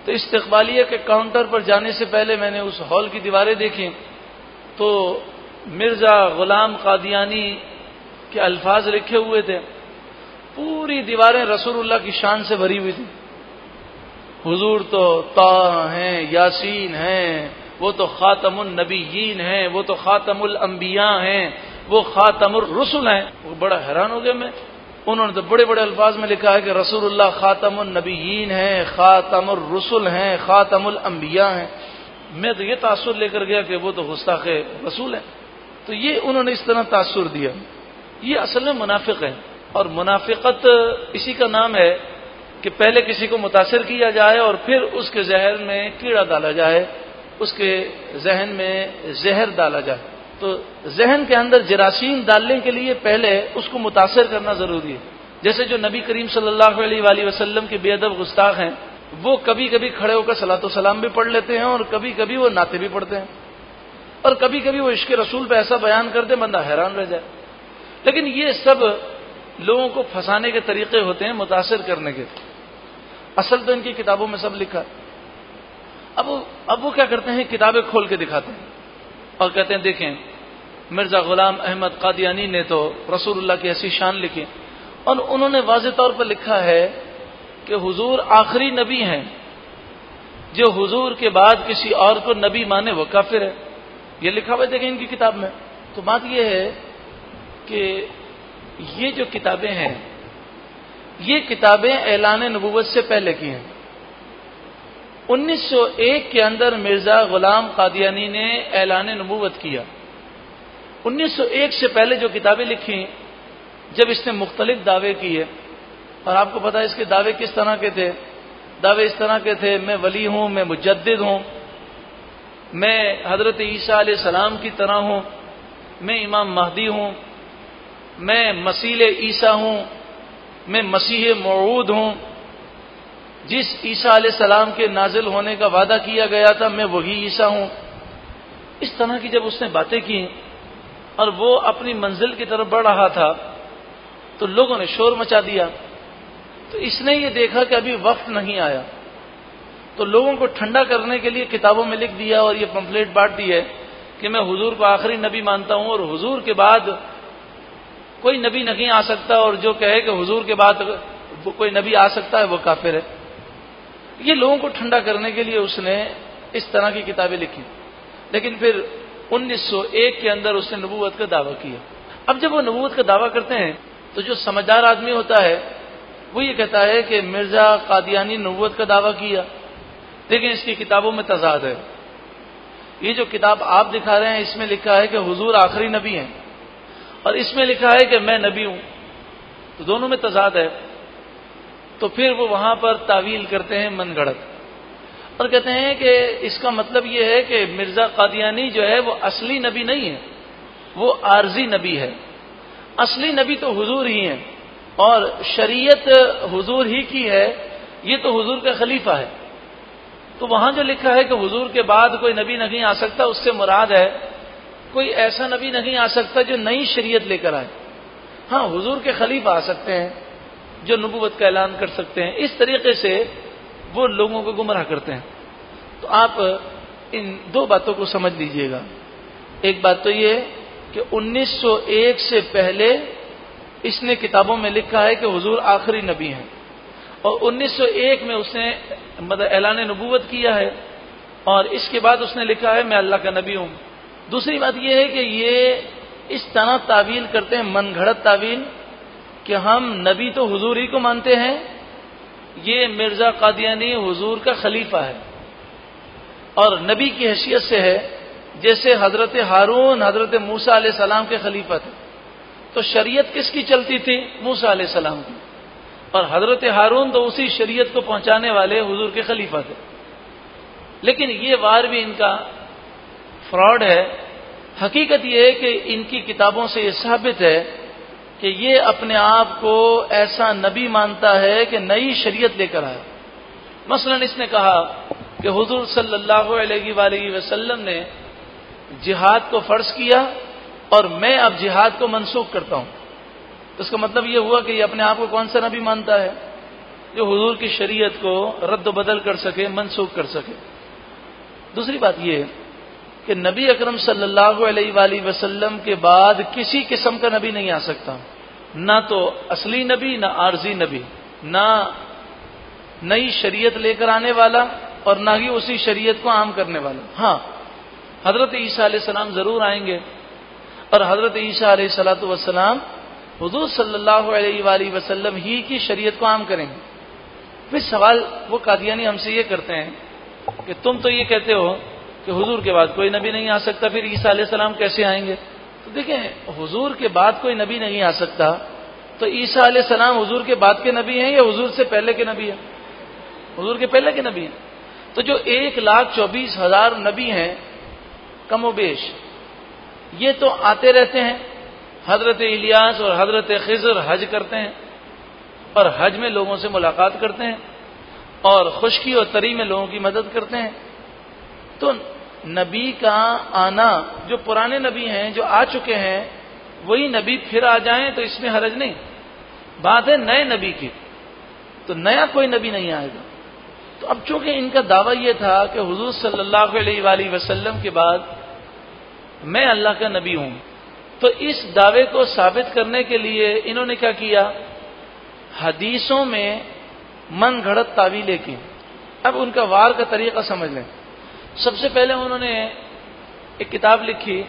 तो इस्तकबालिया के काउंटर पर जाने से पहले मैंने उस हॉल की दीवारें देखी। तो मिर्ज़ा गुलाम कादियानी के अल्फाज लिखे हुए थे। पूरी दीवारें रसूलुल्लाह की शान से भरी हुई थी। हुजूर तो ता हैं, यासीन हैं, वो तो खातमुल नबीयीन हैं, वो तो खातमुल अंबिया हैं, वो खातमुल रसुल हैं। वो बड़ा हैरान हो गया मैं। उन्होंने तो बड़े बड़े अल्फाज में लिखा है कि रसूलुल्लाह खातमुल नबीयीन हैं खातमुल रसुल हैं, खातमुल अंबिया हैं। मैं तो ये तासुर लेकर गया कि वो तो गुस्ताख रसूल है। तो ये उन्होंने इस तरह तासुर दिया। ये असल में मुनाफिक है। और मुनाफिकत इसी का नाम है कि पहले किसी को मुतासर किया जाए और फिर उसके जहर में कीड़ा डाला जाए, उसके जहन में जहर डाला जाए। तो जहन के अंदर जरासीम डालने के लिए पहले उसको मुतासर करना ज़रूरी है। जैसे जो नबी करीम सल्लल्लाहु अलैहि के बेअदब गुस्ताख हैं, वो कभी कभी खड़े होकर सलातो सलाम भी पढ़ लेते हैं और कभी कभी वो नाते भी पढ़ते हैं। और कभी कभी वो इश्क रसूल पे ऐसा बयान करते बंदा हैरान रह जाए। लेकिन ये सब लोगों को फंसाने के तरीके होते हैं मुतासर करने के। असल तो इनकी किताबों में सब लिखा। अब अब वो क्या करते हैं? किताबें खोल के दिखाते हैं। और कहते हैं, देखें मिर्ज़ा गुलाम अहमद कादियानी ने तो रसूलुल्लाह की ऐसी शान लिखी। और उन्होंने वाज तौर पर लिखा है कि हुजूर आखिरी नबी हैं। जो हुजूर के बाद किसी और को नबी माने वो काफिर है। ये लिखा हुआ देखें इनकी किताब में। तो बात यह है कि ये जो किताबें हैं, ये किताबें ऐलान नबूवत से पहले की हैं। 1901 के अंदर मिर्ज़ा गुलाम कादियानी ने ऐलान नबूवत किया। 1901 से पहले जो किताबें लिखी, जब इसने मुख्तलिफ़ दावे किए, और आपको पता है इसके दावे किस तरह के थे? दावे इस तरह के थे, मैं वली हूँ, मैं मुजद हूँ, मैं हज़रत ईसा सलाम की तरह हूँ, मैं इमाम महदी हूँ, मैं मसील ईसा हूँ, मैं मसीह मऊद हूँ। जिस ईसा सलाम के नाजिल होने का वादा किया गया था, मैं वही ईसा हूँ। इस तरह की जब उसने बातें की और वो अपनी मंजिल की तरफ़ बढ़ रहा था तो लोगों ने शोर मचा दिया। तो इसने ये देखा कि अभी वक्त नहीं आया। तो लोगों को ठंडा करने के लिए किताबों में लिख दिया और ये पंपलेट बांट दी है कि मैं हुजूर को आखिरी नबी मानता हूँ और हुजूर के बाद कोई नबी नहीं आ सकता और जो कहे कि हुजूर के बाद कोई नबी आ सकता है, वो काफिर है। ये लोगों को ठंडा करने के लिए उसने इस तरह की किताबें लिखी। लेकिन फिर 1901 के अंदर उसने नबूवत का दावा किया। अब जब वो नबूवत का दावा करते हैं तो जो समझदार आदमी होता है, वो ये कहता है कि मिर्ज़ा कादियानी नबूवत का दावा किया। लेकिन इसकी किताबों में तजाद है। ये जो किताब आप दिखा रहे हैं, इसमें लिखा है कि हुजूर आखिरी नबी हैं। और इसमें लिखा है कि मैं नबी हूँ। तो दोनों में तजाद है। तो फिर वो वहाँ पर तावील करते हैं मन गढ़त और कहते हैं कि इसका मतलब ये है कि मिर्ज़ा कादियानी जो है वो असली नबी नहीं है, वो आरजी नबी है। असली नबी तो हुजूर ही है और शरीयत हुजूर ही की है, ये तो हुजूर का खलीफा है। तो वहाँ जो लिखा है कि हुजूर के बाद कोई नबी नहीं आ सकता, उससे मुराद है, कोई ऐसा नबी नहीं आ सकता जो नई शरीयत लेकर आए। हाँ हुजूर के खलीफा आ सकते हैं, जो नबूवत का ऐलान कर सकते हैं। इस तरीके से वो लोगों को गुमराह करते हैं। तो आप इन दो बातों को समझ लीजिएगा। एक बात तो ये कि 1901 से पहले इसने किताबों में लिखा है कि हुजूर आखिरी नबी हैं। और 1901 में उसने मतलब ऐलान नबूवत किया है और इसके बाद उसने लिखा है, मैं अल्लाह का नबी हूँ। दूसरी बात यह है कि ये इस तरह तावील करते हैं मनगढ़ तावील, कि हम नबी तो हुजूर ही को मानते हैं ये मिर्ज़ा कादियानी हुजूर का खलीफा है। और नबी की हैसियत से है, जैसे हज़रत हारून, हज़रत मूसा सलाम के खलीफा थे। तो शरीयत किसकी चलती थी? मूसा सलाम की। और हज़रत हारून तो उसी शरीयत को पहुँचाने वाले हुजूर के खलीफा थे। लेकिन ये वार भी इनका फ्रॉड है। हकीकत यह है कि इनकी किताबों से यह साबित है कि ये अपने आप को ऐसा नबी मानता है कि नई शरीयत लेकर आया। मसलन इसने कहा कि हुजूर सल्लल्लाहु अलैहि वसल्लम ने जिहाद को फ़र्ज़ किया और मैं अब जिहाद को मनसूख करता हूँ। इसका मतलब यह हुआ कि ये अपने आप को कौन सा नबी मानता है? जो हुजूर की शरीयत को रद्द बदल कर सके मनसूख कर सके। दूसरी बात यह कि नबी अकरम सल्लल्लाहु के बाद किसी किस्म का नबी नहीं आ सकता। ना तो असली नबी, ना आरजी नबी, ना नई शरीयत लेकर आने वाला और ना ही उसी शरीयत को आम करने वाला। हाँ हज़रत ईसा सलाम ज़रूर आएँगे और हज़रत ईसा सलात वसलाम हजूर सल्लल्लाहु अलैहि वसल्लम ही की शरीयत को आम करेंगे। फिर सवाल, वो कादियानी हमसे ये करते हैं कि तुम तो ये कहते हो कि हुजूर के बाद कोई नबी नहीं आ सकता, फिर ईसा सलाम कैसे आएँगे? तो देखें, हुजूर के बाद कोई नबी नहीं आ सकता तो ईसा सलाम हुजूर के बाद के नबी हैं या हुजूर से पहले के नबी हैं? हुजूर के पहले के नबी हैं। तो जो एक लाख चौबीस हज़ार नबी हैं कमोबेश ये तो आते रहते हैं। हज़रत इलियास और हज़रत खिजर हज करते हैं और हज में लोगों से मुलाकात करते हैं और खुशकी और तरी में लोगों की मदद करते हैं। तो नबी का आना, जो पुराने नबी हैं, जो आ चुके हैं, वही नबी फिर आ जाएँ तो इसमें हरज नहीं। बात है नए नबी की। तो नया कोई नबी नहीं आएगा। तो अब चूँकि इनका दावा यह था कि हुजूर सल्लल्लाहु अलैहि के बाद मैं अल्लाह का नबी हूँ तो इस दावे को साबित करने के लिए इन्होंने क्या किया? हदीसों में मन घड़त तावीले की। अब उनका वार का तरीका समझ लें। सबसे पहले उन्होंने एक किताब लिखी,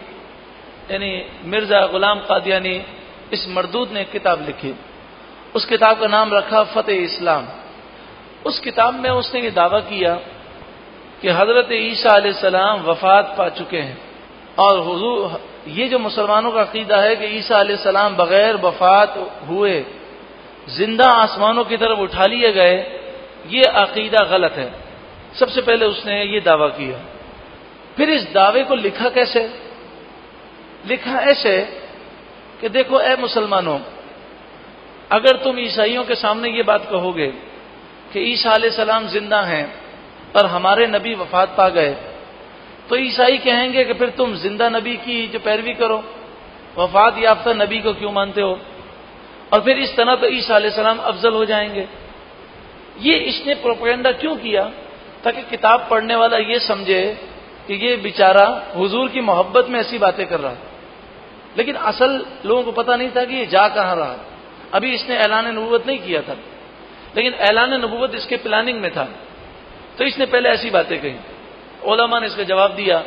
यानी मिर्ज़ा गुलाम कादियानी, इस मरदूद ने एक किताब लिखी। उस किताब का नाम रखा फतेह इस्लाम। उस किताब में उसने ये दावा किया कि हज़रत ईसा सलाम वफात पा चुके हैं। और ये जो मुसलमानों का अकीदा है कि ईसा सलाम बगैर वफात हुए, ज़िंदा आसमानों की तरफ़ उठा लिए गए, ये अकीदा गलत है। सबसे पहले उसने ये दावा किया। फिर इस दावे को लिखा कैसे? लिखा ऐसे कि देखो, ए मुसलमानों, अगर तुम ईसाइयों के सामने ये बात कहोगे कि ईसा सलाम ज़िंदा हैं और हमारे नबी वफात पा गए तो ईसाई कहेंगे कि फिर तुम ज़िंदा नबी की जो पैरवी करो, वफात याफ्ता नबी को क्यों मानते हो? और फिर इस तरह तो ईसा सलाम अफजल हो जाएँगे। ये इसने प्रोपेगेंडा क्यों किया? ताकि किताब पढ़ने वाला ये समझे कि ये बेचारा हुजूर की मोहब्बत में ऐसी बातें कर रहा लेकिन असल लोगों को पता नहीं था कि ये जा कहाँ रहा अभी इसने ऐलान नबूवत नहीं किया था। लेकिन ऐलान नबूवत इसके प्लानिंग में था। तो इसने पहले ऐसी बातें कही। ओलामा ने इसका जवाब दिया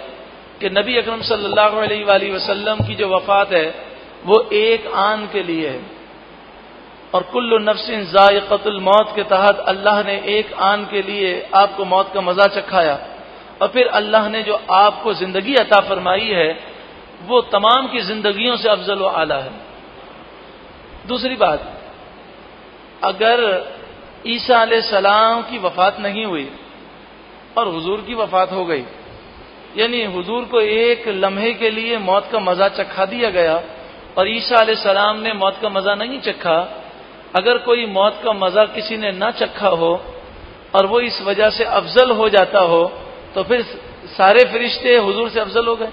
कि नबी अकरम सल्लल्लाहु अलैहि वसल्लम की जो वफात है, वो एक आन के लिए है। और कुल्लु नफसिन जायकतुल मौत के तहत अल्लाह ने एक आन के लिए आपको मौत का मज़ा चखाया। और फिर अल्लाह ने जो आपको ज़िंदगी अता फरमाई है, वो तमाम की जिंदगियों से अफजल व आला है। दूसरी बात, अगर ईसा सलाम की वफात नहीं हुई और हुजूर की वफात हो गई, यानी हुजूर को एक लम्हे के लिए मौत का मज़ा चखा दिया गया और ईसा सलाम ने मौत का मज़ा नहीं चखा अगर कोई मौत का मज़ा किसी ने ना चखा हो और वो इस वजह से अफजल हो जाता हो तो फिर सारे फरिश्ते हुजूर से अफजल हो गए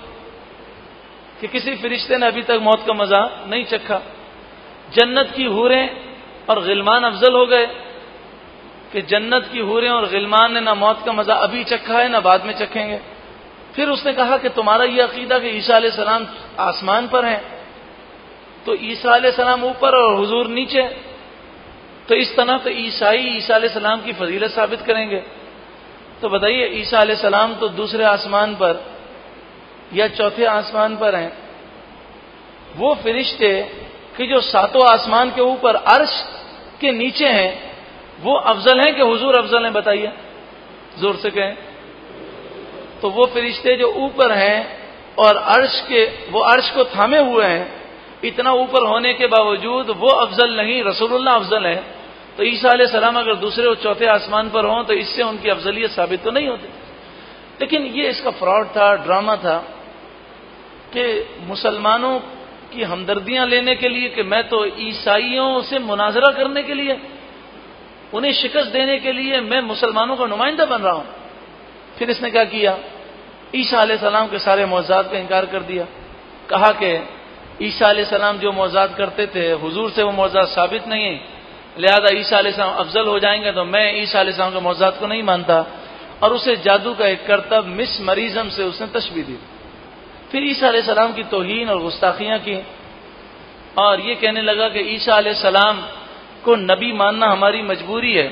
कि किसी फरिश्ते ने अभी तक मौत का मज़ा नहीं चखा। जन्नत की हूरें और गिलमान अफजल हो गए कि जन्नत की हूरें और गिलमान ने ना मौत का मज़ा अभी चखा है, ना बाद में चखेंगे। फिर उसने कहा कि तुम्हारा यह अकीदा कि ईसा सलाम आसमान पर है। तो ईसा सलाम ऊपर और हुजूर नीचे। तो इस तरह तो ईसाई ईसा सलाम की फजीलत साबित करेंगे। तो बताइए, ईसा सलाम तो दूसरे आसमान पर या चौथे आसमान पर हैं? वो फरिश्ते कि जो सातों आसमान के ऊपर अर्श के नीचे हैं, वो अफजल हैं कि हुजूर अफजल हैं? बताइए। ज़ोर से कहें। तो वो फरिश्ते जो ऊपर हैं और अर्श के, वो अर्श को थामे हुए हैं। इतना ऊपर होने के बावजूद वो अफजल नहीं, रसूलुल्लाह अफजल है। तो ईसा सलाम अगर दूसरे और चौथे आसमान पर हों तो इससे उनकी अफजलियत साबित तो नहीं होती। लेकिन ये इसका फ्रॉड था ड्रामा था कि मुसलमानों की हमदर्दियाँ लेने के लिए कि मैं तो ईसाइयों से मुनाजरा करने के लिए, उन्हें शिकस्त देने के लिए मैं मुसलमानों का नुमाइंदा बन रहा हूँ। फिर इसने क्या किया? ईसा सलाम के सारे मौजाद का इनकार कर दिया। कहा कि ईसा सलाम जो मौजाद करते थे, हुजूर से वो मौजाद साबित नहीं है। लिहाजा ईसा सलाम अफजल हो जाएँगे तो मैं ईसा सलाम के मौजाद को नहीं मानता। और उसे जादू का एक करतब मिस मरीजम से उसने तशबी दी। फिर ईसा सलाम की तोहन और गुस्ताखियाँ की। और ये कहने लगा कि ईसा सलाम को नबी मानना हमारी मजबूरी है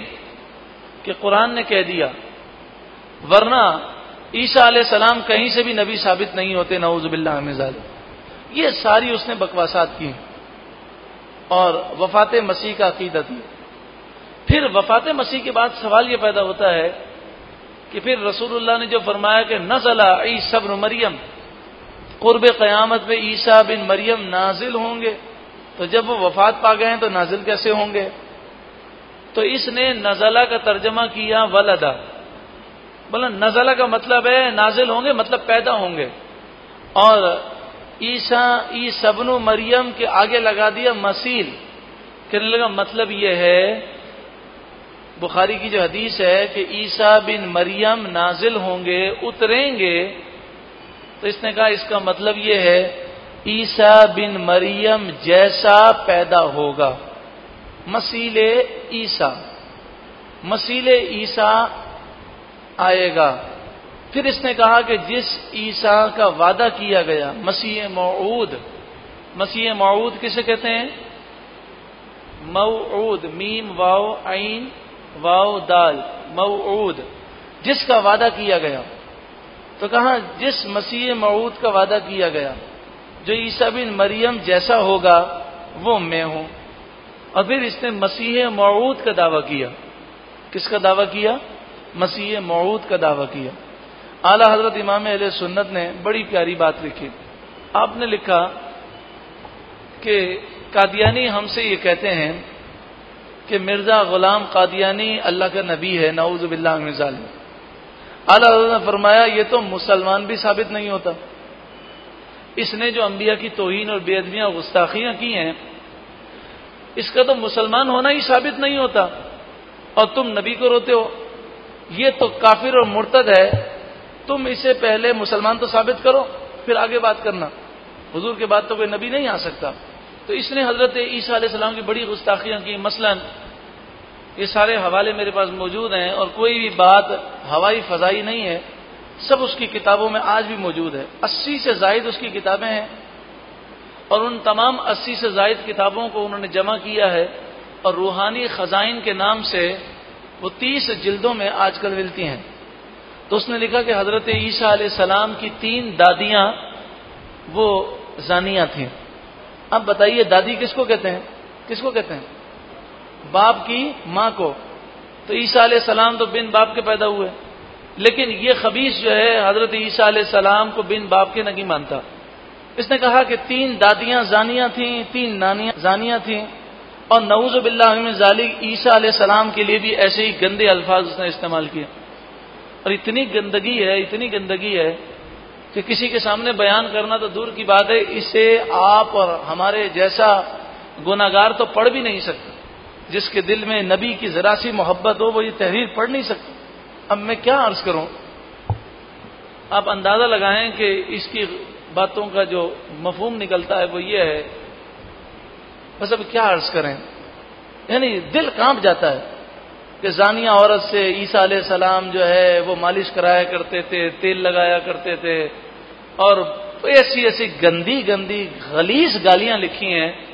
कि कुरान ने कह दिया, वरना ईसा सलाम कहीं से भी नबी साबित नहीं होते नवजुबिल्ला ये सारी उसने बकवासात की और वफात मसीह का अकीदत थी फिर वफात मसीह के बाद सवाल यह पैदा होता है कि फिर रसूलुल्लाह ने जो फरमाया कि नजला ई सब्र मरियम, कुर्ब क़यामत में ईसा बिन मरियम नाजिल होंगे तो जब वो वफात पा गए तो नाजिल कैसे होंगे? तो इसने नजला का तर्जमा किया वलदा। बोला, नजला का मतलब है नाजिल होंगे मतलब पैदा होंगे। और ईसा, ई सबनु मरियम के आगे लगा दिया मसील कहने लगा मतलब यह है, बुखारी की जो हदीस है कि ईसा बिन मरियम नाजिल होंगे, उतरेंगे। तो इसने कहा, इसका मतलब यह है, ईसा बिन मरियम जैसा पैदा होगा। मसीले ईसा मसीले ईसा आएगा। फिर इसने कहा कि जिस ईसा का वादा किया गया, मसीह मऊद मसीह मऊद किसे कहते हैं? मऊद, मीम वाओ आइन वाओ दाल, मऊद, जिसका वादा किया गया। तो कहा, जिस मसीह मऊद का वादा किया गया, जो ईसा बिन मरियम जैसा होगा, वो मैं हूँ। और फिर इसने मसीह मऊद का दावा किया। किसका दावा किया? मसीह मऊद का दावा किया। आला हज़रत इमाम अल सुन्नत ने बड़ी प्यारी बात लिखी। आपने लिखा कि कादियानी हमसे ये कहते हैं कि मिर्ज़ा गुलाम कादियानी अल्लाह का नबी है नऊजुबिल्ला आला ने फरमाया, ये तो मुसलमान भी साबित नहीं होता। इसने जो अंबिया की तोहिन और बेदबियाँ गुस्ताखियाँ की हैं, इसका तो मुसलमान होना ही साबित नहीं होता। और तुम नबी को रोते हो। ये तो काफिर और मुर्तद है तुम इसे पहले मुसलमान तो साबित करो, फिर आगे बात करना। हजूर के बाद तो कोई नबी नहीं आ सकता। तो इसने हज़रत ईसा सलाम की बड़ी गुस्ताखियाँ की। मसलन, ये सारे हवाले मेरे पास मौजूद हैं और कोई भी बात हवाई फजाई नहीं है। सब उसकी किताबों में आज भी मौजूद है। अस्सी से जायद उसकी किताबें हैं और उन तमाम अस्सी से जायद किताबों को उन्होंने जमा किया है और रूहानी खजाइन के नाम से वो तीस जिल्दों में आजकल मिलती हैं। तो उसने लिखा कि हज़रत ईसा सलाम की तीन दादियाँ, वो जानिया थी। अब बताइए, दादी किसको कहते हैं? किसको कहते हैं? बाप की माँ को। तो ईसा सलाम तो बिन बाप के पैदा हुए। लेकिन ये खबीस जो है, हज़रत ईसा सलाम को बिन बाप के नहीं मानता। इसने कहा कि तीन दादियाँ जानिया थी, तीन नानियाँ जानिया थी। और नवजुबिल्लाजालिक ईसा सलाम के लिए भी ऐसे ही गंदे अल्फाज उसने इस्तेमाल किए। और इतनी गंदगी है, इतनी गंदगी है कि किसी के सामने बयान करना तो दूर की बात है, इसे आप और हमारे जैसा गुनागार तो पढ़ भी नहीं सकता। जिसके दिल में नबी की जरा सी मोहब्बत हो, वो ये तहरीर पढ़ नहीं सकता। अब मैं क्या अर्ज़ करूँ? आप अंदाज़ा लगाएँ कि इसकी बातों का जो मफहूम निकलता है, वो ये है। बस अब क्या अर्ज़ करें? यानी दिल काँप जाता है। कि जानिया औरत से ईसा सलाम जो है, वो मालिश कराया करते थे, तेल लगाया करते थे, और ऐसी ऐसी गंदी गंदी गलीस गालियाँ लिखी हैं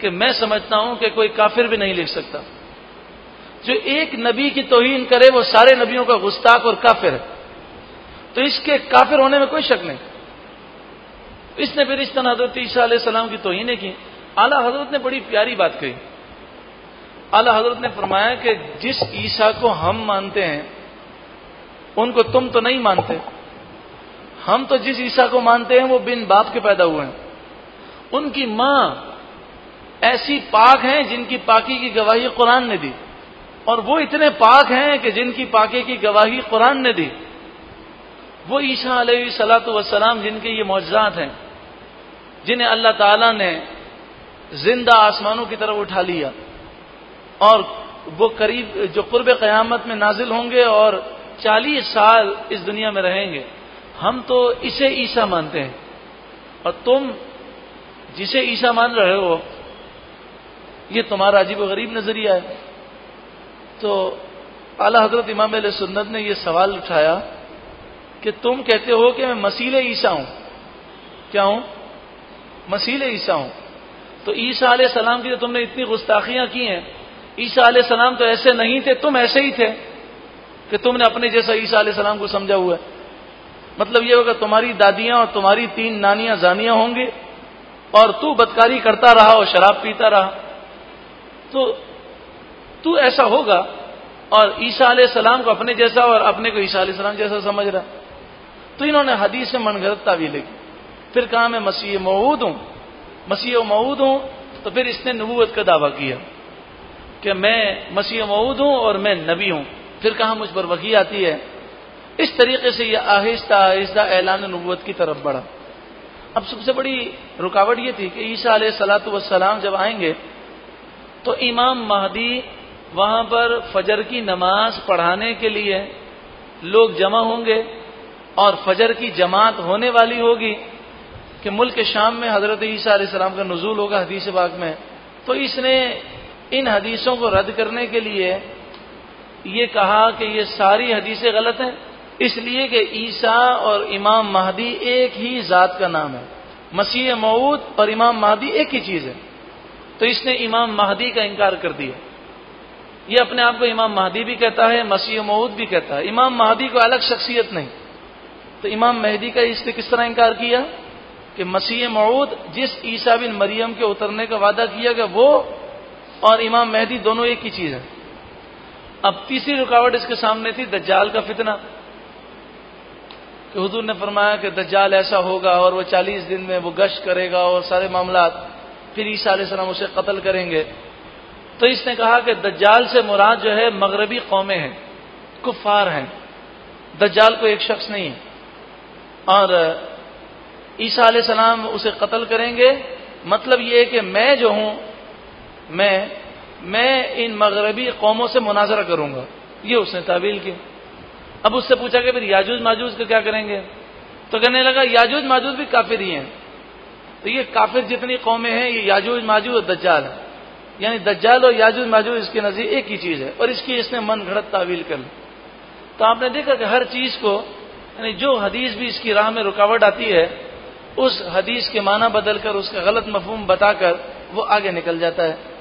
कि मैं समझता हूँ कि कोई काफिर भी नहीं लिख सकता। जो एक नबी की तोहीन करे, वो सारे नबियों का गुस्ताख और काफिर है। तो इसके काफिर होने में कोई शक नहीं। इसने फिर इस तरह हज़रत ईसा सलाम की तोहीने की। आला हज़रत ने बड़ी प्यारी बात कही। आला हज़रत ने फरमाया कि जिस ईसा को हम मानते हैं, उनको तुम तो नहीं मानते। हम तो जिस ईसा को मानते हैं, वो बिन बाप के पैदा हुए हैं। उनकी माँ ऐसी पाक हैं जिनकी पाकी की गवाही कुरान ने दी। और वो इतने पाक हैं कि जिनकी पाके की गवाही कुरान ने दी। वो ईसा सलात वसलाम जिनके ये मौजात हैं, जिन्हें अल्लाह ताला ने ज़िंदा आसमानों की तरफ़ उठा लिया। और वो करीब, जो कुर्ब क़यामत में नाजिल होंगे और चालीस साल इस दुनिया में रहेंगे। हम तो इसे ईसा मानते हैं। और तुम जिसे ईसा मान रहे हो, ये तुम्हारा अजीब गरीब नज़रिया है। तो आला हज़रत इमाम सुन्नत ने यह सवाल उठाया कि तुम कहते हो कि मैं मसील ईसा हूँ। क्या हूँ? मसील ईसा हूँ। तो ईसा सलाम की तो तुमने इतनी गुस्ताखियाँ की हैं। ईसा सलाम तो ऐसे नहीं थे, तुम ऐसे ही थे कि तुमने अपने जैसा ईसा सलाम को समझा हुआ है। मतलब यह होगा, तुम्हारी दादियाँ और तुम्हारी तीन नानियाँ जानियाँ होंगी और तू बदकारी करता रहा और शराब पीता रहा। तो तू ऐसा होगा और ईसा सलाम को अपने जैसा और अपने को ईसा सलाम जैसा समझ रहा तो इन्होंने हदीस से मनगढ़ंत तावील की फिर कहा, मैं मसीह मऊद हूँ, मसीह मऊद हूँ तो फिर इसने नबूवत का दावा किया। कि मैं मसीह मऊद हूँ और मैं नबी हूँ। फिर कहा मुझ पर वही आती है? इस तरीके से यह आहिस्ता आहिस्ता ऐलान नबूवत की तरफ़ बढ़ा। अब सबसे बड़ी रुकावट यह थी कि ईसा सलात वसलाम जब आएँगे तो इमाम महदी वहाँ पर फजर की नमाज़ पढ़ाने के लिए लोग जमा होंगे और फजर की जमात होने वाली होगी कि मुल्क शाम में हज़रत ईसा सलाम का नजूल होगा हदीस बाग में। तो इसने इन हदीसों को रद्द करने के लिए ये कहा कि ये सारी हदीसें गलत हैं। इसलिए कि ईसा और इमाम महदी एक ही जात का नाम है। मसीह मऊद और इमाम महदी एक ही चीज़ है। तो इसने इमाम महदी का इनकार कर दिया। ये अपने आप को इमाम महदी भी कहता है, मसीह मऊद भी कहता है। इमाम महदी को अलग शख्सियत नहीं। तो इमाम महदी का इसने किस तरह इनकार किया? कि मसीह मऊद जिस ईसा बिन मरियम के उतरने का वादा किया गया वो और इमाम मेहदी दोनों एक ही चीज़ है। अब तीसरी रुकावट इसके सामने थी, दज्जाल का फितना। कि हुजूर ने फरमाया कि दज्जाल ऐसा होगा और वो चालीस दिन में वो गश करेगा और सारे मामला फिर ईसा सलाम उसे कत्ल करेंगे। तो इसने कहा कि दज्जाल से मुराद जो है, मगरबी कौमें हैं, कुफार हैं। दज्जाल को एक शख्स नहीं है। और ईसा सलाम उसे कत्ल करेंगे मतलब ये है कि मैं जो हूँ मैं मैं इन मगरबी कौमों से मुनाजरा करूँगा। ये उसने तावील की। अब उससे पूछा कि फिर याजूज माजूज का क्या करेंगे? तो कहने लगा, याजूज माजूज भी काफिर ही हैं। तो ये काफिर जितनी कौमें हैं, ये याजूज माजूज और दज्जाल है। यानी दज्जाल और याजूज माजूज इसके नजीर एक ही चीज़ है, और इसकी इसने मन घड़त तावील कर ली। तो आपने देखा कि हर चीज़ को, यानी जो हदीस भी इसकी राह में रुकावट आती है, उस हदीस के माना बदलकर, उसका गलत मफहूम बताकर वो आगे निकल जाता है।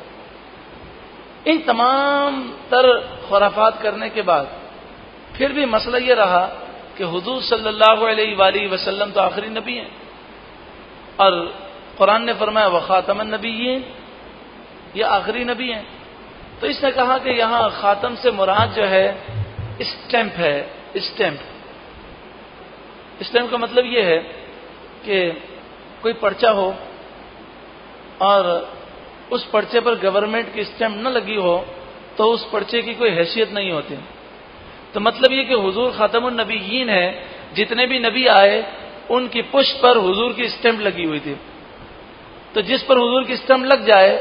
इन तमाम तर खुराफात करने के बाद फिर भी मसला यह रहा कि हजूर सल्लल्लाहु अलैहि वसल्लम तो आखिरी नबी हैं। और कुरान ने फरमाया, वह खातमन नबी ये आखिरी नबी हैं। तो इसने कहा कि यहाँ खातम से मुराद जो है, स्टैंप है, स्टैंप। स्टैंप का मतलब यह है कि कोई पर्चा हो और उस पर्चे पर गवर्नमेंट की स्टैंप न लगी हो तो उस पर्चे की कोई हैसियत नहीं होती। तो मतलब ये कि हुजूर खातमुलनबीयीन है, जितने भी नबी आए, उनकी पुष्प पर हुजूर की स्टैंप लगी हुई थी। तो जिस पर हुजूर की स्टैंप लग जाए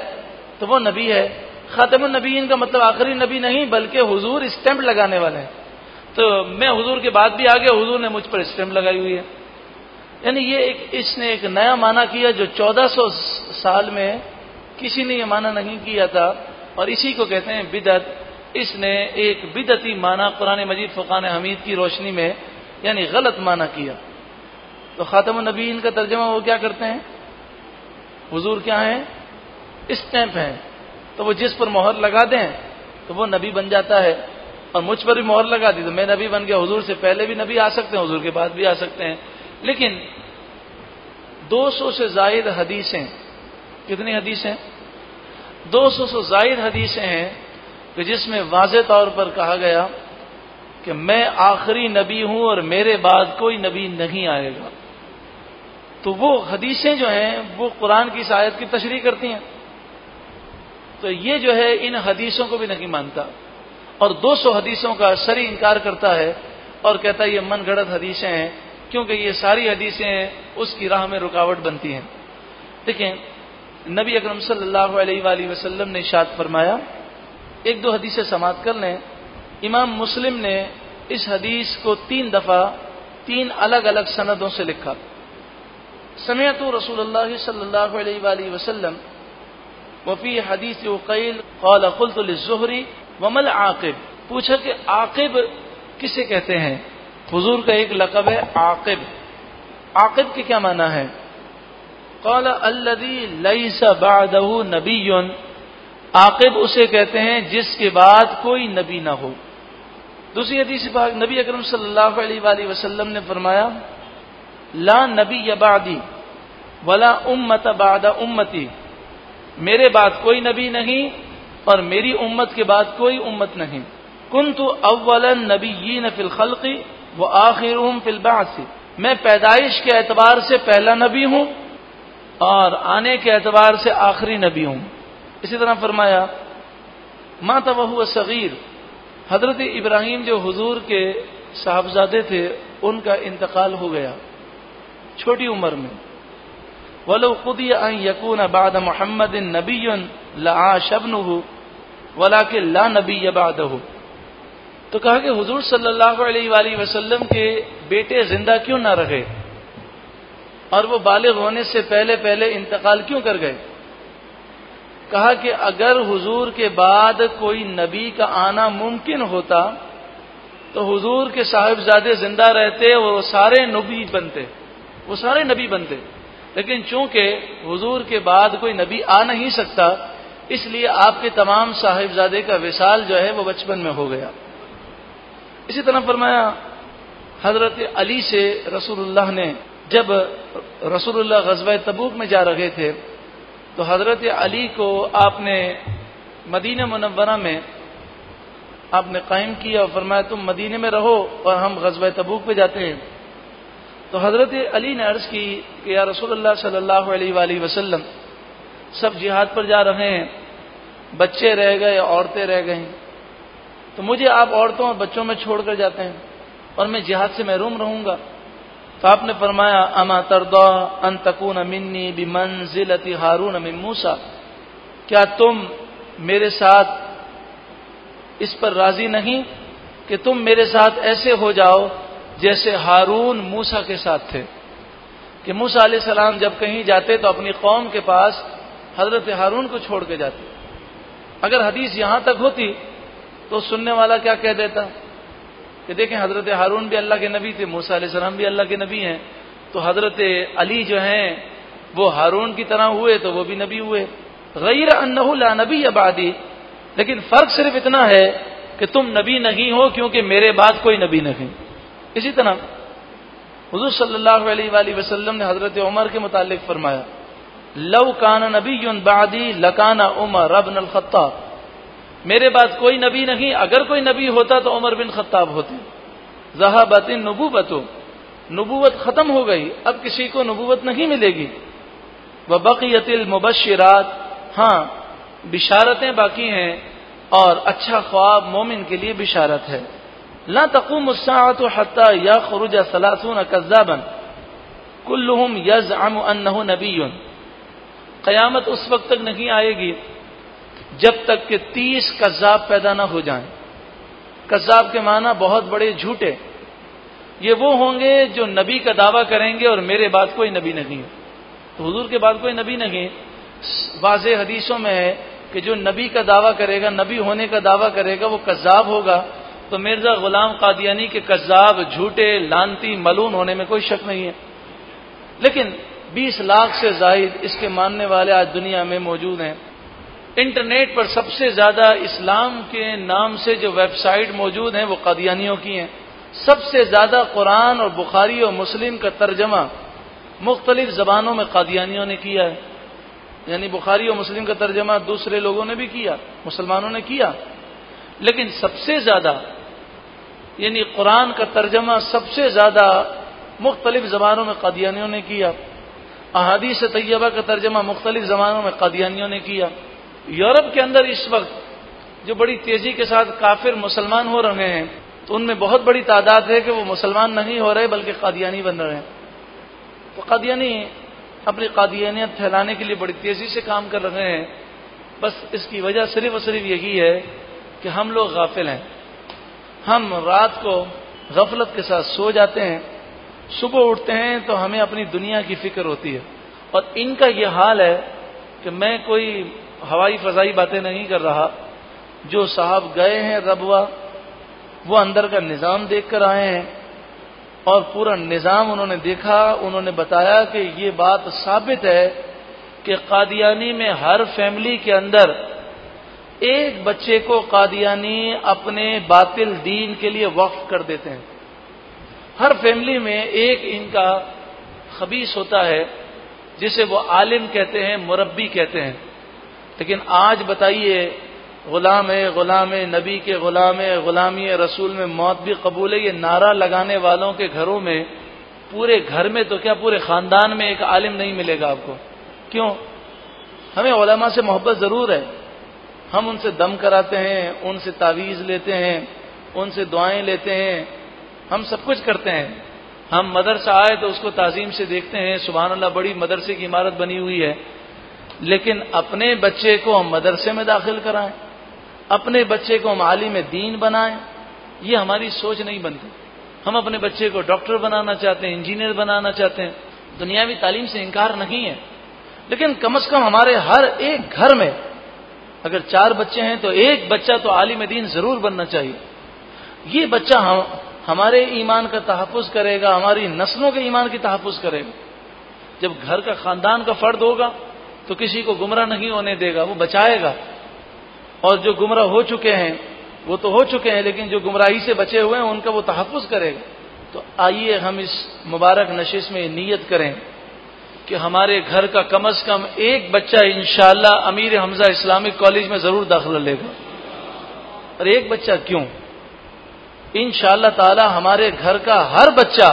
तो वो नबी है। खातमुलनबीयीन का मतलब आखिरी नबी नहीं, बल्कि हुजूर स्टैंप लगाने वाले हैं। तो मैं हुजूर के बाद भी आ गया हुजूर ने मुझ पर स्टैंप लगाई हुई है। यानी ये एक, इसने एक नया माना किया जो 1400 साल में किसी ने यह माना नहीं किया था और इसी को कहते हैं बिदत। इसने एक बिदती माना कुरान मजीद फ़ुकान हमीद की रोशनी में, यानी गलत माना किया। तो ख़ातम नबीन का तर्जमा वो क्या करते हैं? हुजूर क्या है? स्टैंप है। तो वो जिस पर मोहर लगा दें तो वो नबी बन जाता है। और मुझ पर भी मोहर लगा दी तो मैं नबी बन गया। हुजूर से पहले भी नबी आ सकते हैं, हुजूर के बाद भी आ सकते हैं। लेकिन 200 से जायद हदीसें कितनी हदीसें? 200 से जायद हदीसें हैं कि जिसमें वाज तौर पर कहा गया कि मैं आखिरी नबी हूँ और मेरे बाद कोई नबी नहीं आएगा। तो वो हदीसें जो हैं, वो कुरान की शायद की तशरी करती हैं। तो ये जो है, इन हदीसों को भी नहीं मानता। और 200 हदीसों का सरी इनकार करता है और कहता है, ये मन गढ़त हदीसें हैं, क्योंकि ये सारी हदीसें उसकी राह में रुकावट बनती हैं। देखें नबी अकरम सल्लल्लाहु अलैहि वसल्लम ने शाद फरमाया, एक दो हदीसें समाप्त कर लें। इमाम मुस्लिम ने इस हदीस को तीन दफ़ा, तीन अलग अलग सनदों से लिखा। समियत रसूल वसल्लम वफी हदीस उकील, कौल कुलतुलजहरी वमल आकिब। पूछा कि आकिब किसे कहते हैं? हुजूर का एक लकब है आकिब। आकिब की क्या माना है? कौल अल्लदी लईसबादहू नबीन आकिब उसे कहते हैं जिसके बाद कोई नबी ना हो दूसरी हदीस पाक नबी अकरम सल्लल्लाहु अलैहि वसल्लम ने फरमाया ला नबी यबादी वला उम्मत बादा उम्मती मेरे बाद कोई नबी नहीं और मेरी उम्मत के बाद कोई उम्मत नहीं कुन तो नबी फिल खलकी व आखिर फिलबासी मैं पैदाइश के एतबार से पहला नबी हूँ और आने के एतबार से आखिरी नबी हूँ। इसी तरह फरमाया, माँ तवह सगीर। हज़रत इब्राहिम जो हुजूर के साहबजादे थे, उनका इंतकाल हो गया छोटी उम्र में। वलो खुद यकून बाद मोहम्मद नबी ला शबन वला के ला नबी बाद हो तो कहा कि हुजूर सल्लल्लाहु अलैहि वसल्लम के बेटे ज़िंदा क्यों ना रहे? और वो बालिग होने से पहले पहले इंतकाल क्यों कर गए? कहा कि अगर हुजूर के बाद कोई नबी का आना मुमकिन होता तो हुजूर के साहिबजादे ज़िंदा रहते और वो सारे नबी बनते। वो सारे नबी बनते। लेकिन चूँकि हुजूर के बाद कोई नबी आ नहीं सकता, इसलिए आपके तमाम साहिबजादे का विशाल जो है वो बचपन में हो गया। इसी तरह फरमाया, हज़रत अली से रसूलुल्लाह ने जब रसूलुल्लाह गजबा तबूक में जा रहे थे तो हज़रत अली को आपने मदीना मुनवरा में आपने कायम किया और फरमाया, तुम मदीने में रहो और हम गजब तबूक पे जाते हैं। तो हज़रत अली ने अर्ज़ की कि, या रसूलुल्लाह सल्लल्लाहु अलैहि वसल्लम, सब जिहाद पर जा रहे हैं, बच्चे रह गए, औरतें रह गई तो मुझे आप औरतों और बच्चों में छोड़कर जाते हैं और मैं जिहाद से महरूम रहूँगा। तो आपने फरमाया, अमा तरदा अन तकून मिन्नी बि मंजिलति हारून अमिन मूसा। क्या तुम मेरे साथ इस पर राज़ी नहीं कि तुम मेरे साथ ऐसे हो जाओ जैसे हारून मूसा के साथ थे? कि मूसा सलाम जब कहीं जाते तो अपनी कौम के पास हज़रत हारून को छोड़ के जाते। अगर हदीस यहाँ तक होती तो सुनने वाला क्या कह देता? कि देखें, हज़रत हारून भी अल्लाह के नबी थे, मूसा सलाम भी अल्लाह के नबी हैं। तो हज़रत अली जो हैं, वो हारून की तरह हुए तो वो भी नबी हुए। गैर अन्नहुल्ला नबी अबादी लेकिन फ़र्क सिर्फ़ इतना है कि तुम नबी नहीं हो, क्योंकि मेरे बाद कोई नबी नहीं। इसी तरह, हजूर सल्लल्लाहु अलैहि वसल्लम ने हज़रत उमर के मुतालिक फरमाया लव कान नबी बादी लकाना उमर अबन खत्ताब। मेरे बाद कोई नबी नहीं, अगर कोई नबी होता तो उमर बिन खत्ताब होते। जहाबत नबूबतो नबूवत खत्म हो गई, अब किसी को नबूवत नहीं मिलेगी। वह बकीतिल मुबशरात। हाँ बिशारतें बाकी हैं, और अच्छा ख्वाब मोमिन के लिए बिशारत है। ला तकूम मुस्सात हत्ता या खरुजा सलासून कज्जाबन। कुल्लुहुम यज अम नबी कयामत उस वक्त तक नहीं आएगी। जब तक कि तीस कज्जाब पैदा ना हो जाएँ। कज्जाब के माना बहुत बड़े झूठे। ये वो होंगे जो नबी का दावा करेंगे और मेरे बाद कोई नबी नहीं है। तो हुजूर के बाद कोई नबी नहीं वाज हदीसों में है कि जो नबी का दावा करेगा, नबी होने का दावा करेगा, वो कज्जाब होगा। तो मिर्ज़ा गुलाम कादियानी के कज्जाब झूठे, लानती, मलून होने में कोई शक नहीं है। लेकिन 20 लाख से जायद इसके मानने वाले आज दुनिया में मौजूद हैं। इंटरनेट पर सबसे ज़्यादा इस्लाम के नाम से जो वेबसाइट मौजूद हैं, वो कादियानियों की हैं। सबसे ज़्यादा कुरान और बुखारी और मुस्लिम का तर्जमा मुख्तलिफ़ जबानों में कादियानियों ने किया है। यानी बुखारी और मुस्लिम का तर्जमा दूसरे लोगों ने भी किया, मुसलमानों ने किया। लेकिन सबसे ज़्यादा, यानी कुरान का तर्जमा सबसे ज़्यादा मुख्तलिफ़ जबानों में कादियानियों ने किया। अहादीस तैयबा का तर्जमा मुख्तलिफ़ जबानों में कादियानियों ने किया। यूरोप के अंदर इस वक्त जो बड़ी तेज़ी के साथ काफिर मुसलमान हो रहे हैं तो उनमें बहुत बड़ी तादाद है कि वो मुसलमान नहीं हो रहे, बल्कि कादियानी बन रहे हैं। तो कादियानी अपनी कादियानियत फैलाने के लिए बड़ी तेज़ी से काम कर रहे हैं। बस इसकी वजह सिर्फ़ और सिर्फ़ यही है कि हम लोग गाफिल हैं। हम रात को गफलत के साथ सो जाते हैं, सुबह उठते हैं तो हमें अपनी दुनिया की फ़िक्र होती है। और इनका यह हाल है कि मैं कोई हवाई फजाई बातें नहीं कर रहा। जो साहब गए हैं रबवा, वो अंदर का निज़ाम देख कर आए हैं और पूरा निज़ाम उन्होंने देखा, उन्होंने बताया कि ये बात साबित है कि कादियानी में हर फैमिली के अंदर एक बच्चे को कादियानी अपने बातिल दीन के लिए वक्फ कर देते हैं। हर फैमिली में एक इनका खबीस होता है, जिसे वो आलिम कहते हैं, मुरब्बी कहते हैं। लेकिन आज बताइए, गुलाम है गुलाम नबी के गुलाम गुलामी रसूल में मौत भी कबूल है? ये नारा लगाने वालों के घरों में, पूरे घर में तो क्या पूरे खानदान में एक आलिम नहीं मिलेगा आपको? क्यों? हमें ओलमा से मोहब्बत ज़रूर है। हम उनसे दम कराते हैं, उनसे तावीज लेते हैं, उनसे दुआएँ लेते हैं, हम सब कुछ करते हैं। हम मदरसा आए तो उसको ताजीम से देखते हैं सुबह अल्लाह, बड़ी मदरसे की इमारत बनी हुई है। लेकिन अपने बच्चे को हम मदरसे में दाखिल कराएँ, अपने बच्चे को हम आलिम दीन बनाएँ, ये हमारी सोच नहीं बनती। हम अपने बच्चे को डॉक्टर बनाना चाहते हैं, इंजीनियर बनाना चाहते हैं, दुनियावी तालीम से इनकार नहीं है। लेकिन कम से कम हमारे हर एक घर में अगर चार बच्चे हैं तो एक बच्चा तो आलिम दीन ज़रूर बनना चाहिए। ये बच्चा हम, हमारे ईमान का तहफ़ करेगा, हमारी नस्लों के ईमान की तहफ़ करेगा। जब घर का खानदान का फर्द होगा तो किसी को गुमराह नहीं होने देगा, वो बचाएगा। और जो गुमराह हो चुके हैं, वो तो हो चुके हैं, लेकिन जो गुमराही से बचे हुए हैं, उनका वो तहफ़ करेगा। तो आइए हम इस मुबारक नशिश में नीयत करें कि हमारे घर का कम अज कम एक बच्चा इंशाला अमीर हमजा इस्लामिक कॉलेज में ज़रूर दाखिला लेगा। और एक बच्चा क्यों? इन ताला हमारे घर का हर बच्चा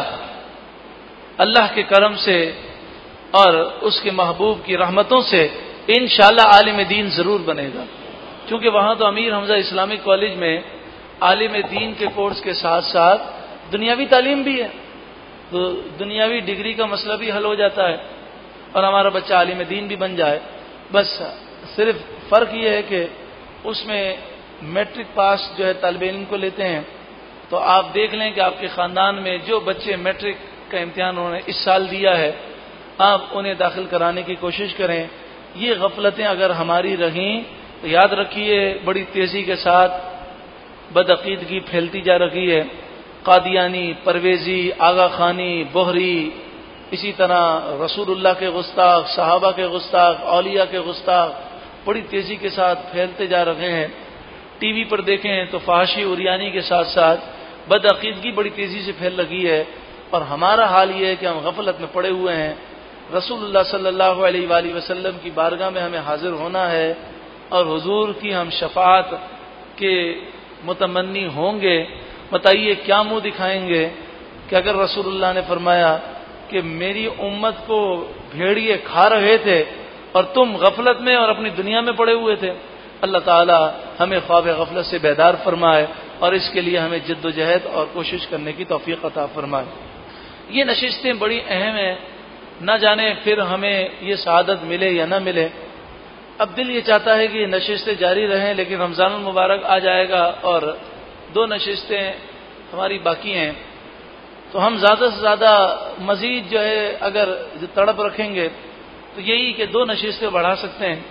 अल्लाह के करम से और उसके महबूब की रहमतों से इन आलिम दीन ज़रूर बनेगा। क्योंकि वहाँ तो अमीर हमजा इस्लामिक कॉलेज में आलिम दीन के कोर्स के साथ साथ दुनियावी तालीम भी है। तो दुनियावी डिग्री का मसला भी हल हो जाता है और हमारा बच्चा आलिम दीन भी बन जाए। बस सिर्फ़ फ़र्क यह है कि उसमें मैट्रिक पास जो है तालब इम को लेते हैं। तो आप देख लें कि आपके खानदान में जो बच्चे मैट्रिक का इम्तिहान उन्होंने इस साल दिया है आप उन्हें दाखिल कराने की कोशिश करें। ये गफलतें अगर हमारी रहीं तो याद रखिए, बड़ी तेज़ी के साथ बदअकीदगी फैलती जा रही है। कादियानी, परवेजी आगा खानी बोहरी, इसी तरह रसूलुल्लाह के गुस्ताख, सहाबा के गुस्ताख, औलिया के गुस्ताख, बड़ी तेज़ी के साथ फैलते जा रहे हैं। टीवी पर देखें तो फाशी उरियानी के साथ साथ बदअकीदगी बड़ी तेज़ी से फैल रही है। और हमारा हाल ये है कि हम गफलत में पड़े हुए हैं। रसूलुल्लाह सल्लल्लाहु अलैहि वसल्लम की बारगाह में हमें हाजिर होना है और हुजूर की हम शफात के मुतमनी होंगे। बताइए, क्या मुँह दिखाएँगे कि अगर रसूलुल्लाह ने फरमाया कि मेरी उम्मत को भेड़िए खा रहे थे और तुम गफलत में और अपनी दुनिया में पड़े हुए थे। अल्लाह ताला हमें ख्वाब गफलत से बेदार फरमाए और इसके लिए हमें जद्दोजहद और कोशिश करने की तोफ़ी अता फरमाए। ये नशिस्तें बड़ी अहम हैं। न जाने फिर हमें ये शहादत मिले या न मिले। अब दिल ये चाहता है कि नशिस्तें जारी रहें, लेकिन रमज़ान मुबारक आ जाएगा और दो नशिस्तें हमारी बाकी हैं। तो हम ज़्यादा से ज़्यादा मजीद जो है अगर तड़प रखेंगे तो यही कि दो नशिस्तें बढ़ा सकते हैं।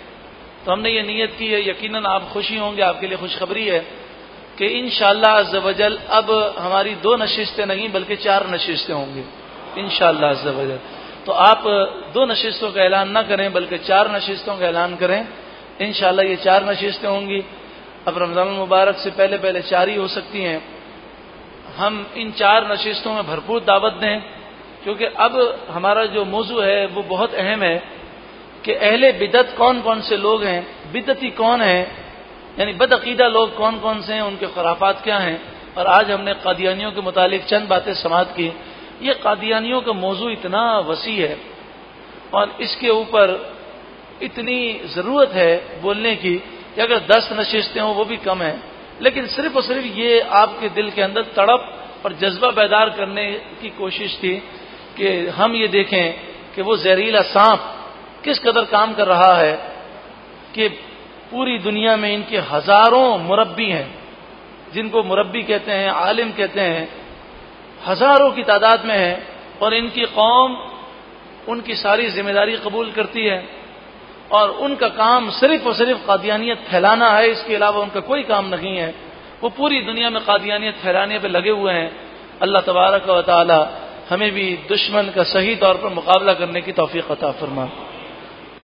तो हमने ये नीयत की है, यकीनन आप खुशी होंगे, आपके लिए खुशखबरी है कि इन शजल अब हमारी दो नशिस्तें नहीं, बल्कि चार नशिस्तें होंगी। इन शजल तो आप दो नशिस्तों का ऐलान न करें, बल्कि चार नशिस्तों का ऐलान करें। इन ये चार नशिस्तें होंगी। अब रमज़ान मुबारक से पहले पहले चार ही हो सकती हैं। हम इन चार नशिस्तों में भरपूर दावत दें, क्योंकि अब हमारा जो मौजू है, वो बहुत अहम है कि अहले बिदत कौन कौन से लोग हैं, बिदती कौन है, यानी बदअकीदा लोग कौन कौन से हैं, उनके खराफात क्या हैं। और आज हमने कादियानियों के मुतालिक चंद बातें समाप्त की। ये कादियानियों का मौजू इतना वसी है और इसके ऊपर इतनी ज़रूरत है बोलने की कि अगर दस नशिस्तें हों वो भी कम है। लेकिन सिर्फ़ और सिर्फ़ ये आपके दिल के अंदर तड़प और जज्बा बैदार करने की कोशिश थी कि हम ये देखें कि वो जहरीला सांप किस कदर काम कर रहा है कि पूरी दुनिया में इनके हज़ारों मुरब्बी हैं, जिनको मुरब्बी कहते हैं, आलिम कहते हैं हज़ारों की तादाद में है और इनकी कौम उनकी सारी ज़िम्मेदारी कबूल करती है और उनका काम सिर्फ़ और सिर्फ़ कादियानियत फैलाना है, इसके अलावा उनका कोई काम नहीं है। वो पूरी दुनिया में कादियानियत फैलाने पर लगे हुए हैं। अल्लाह तबारक व ताली हमें भी दुश्मन का सही तौर पर मुकाबला करने की तोफ़ी अता फरमा।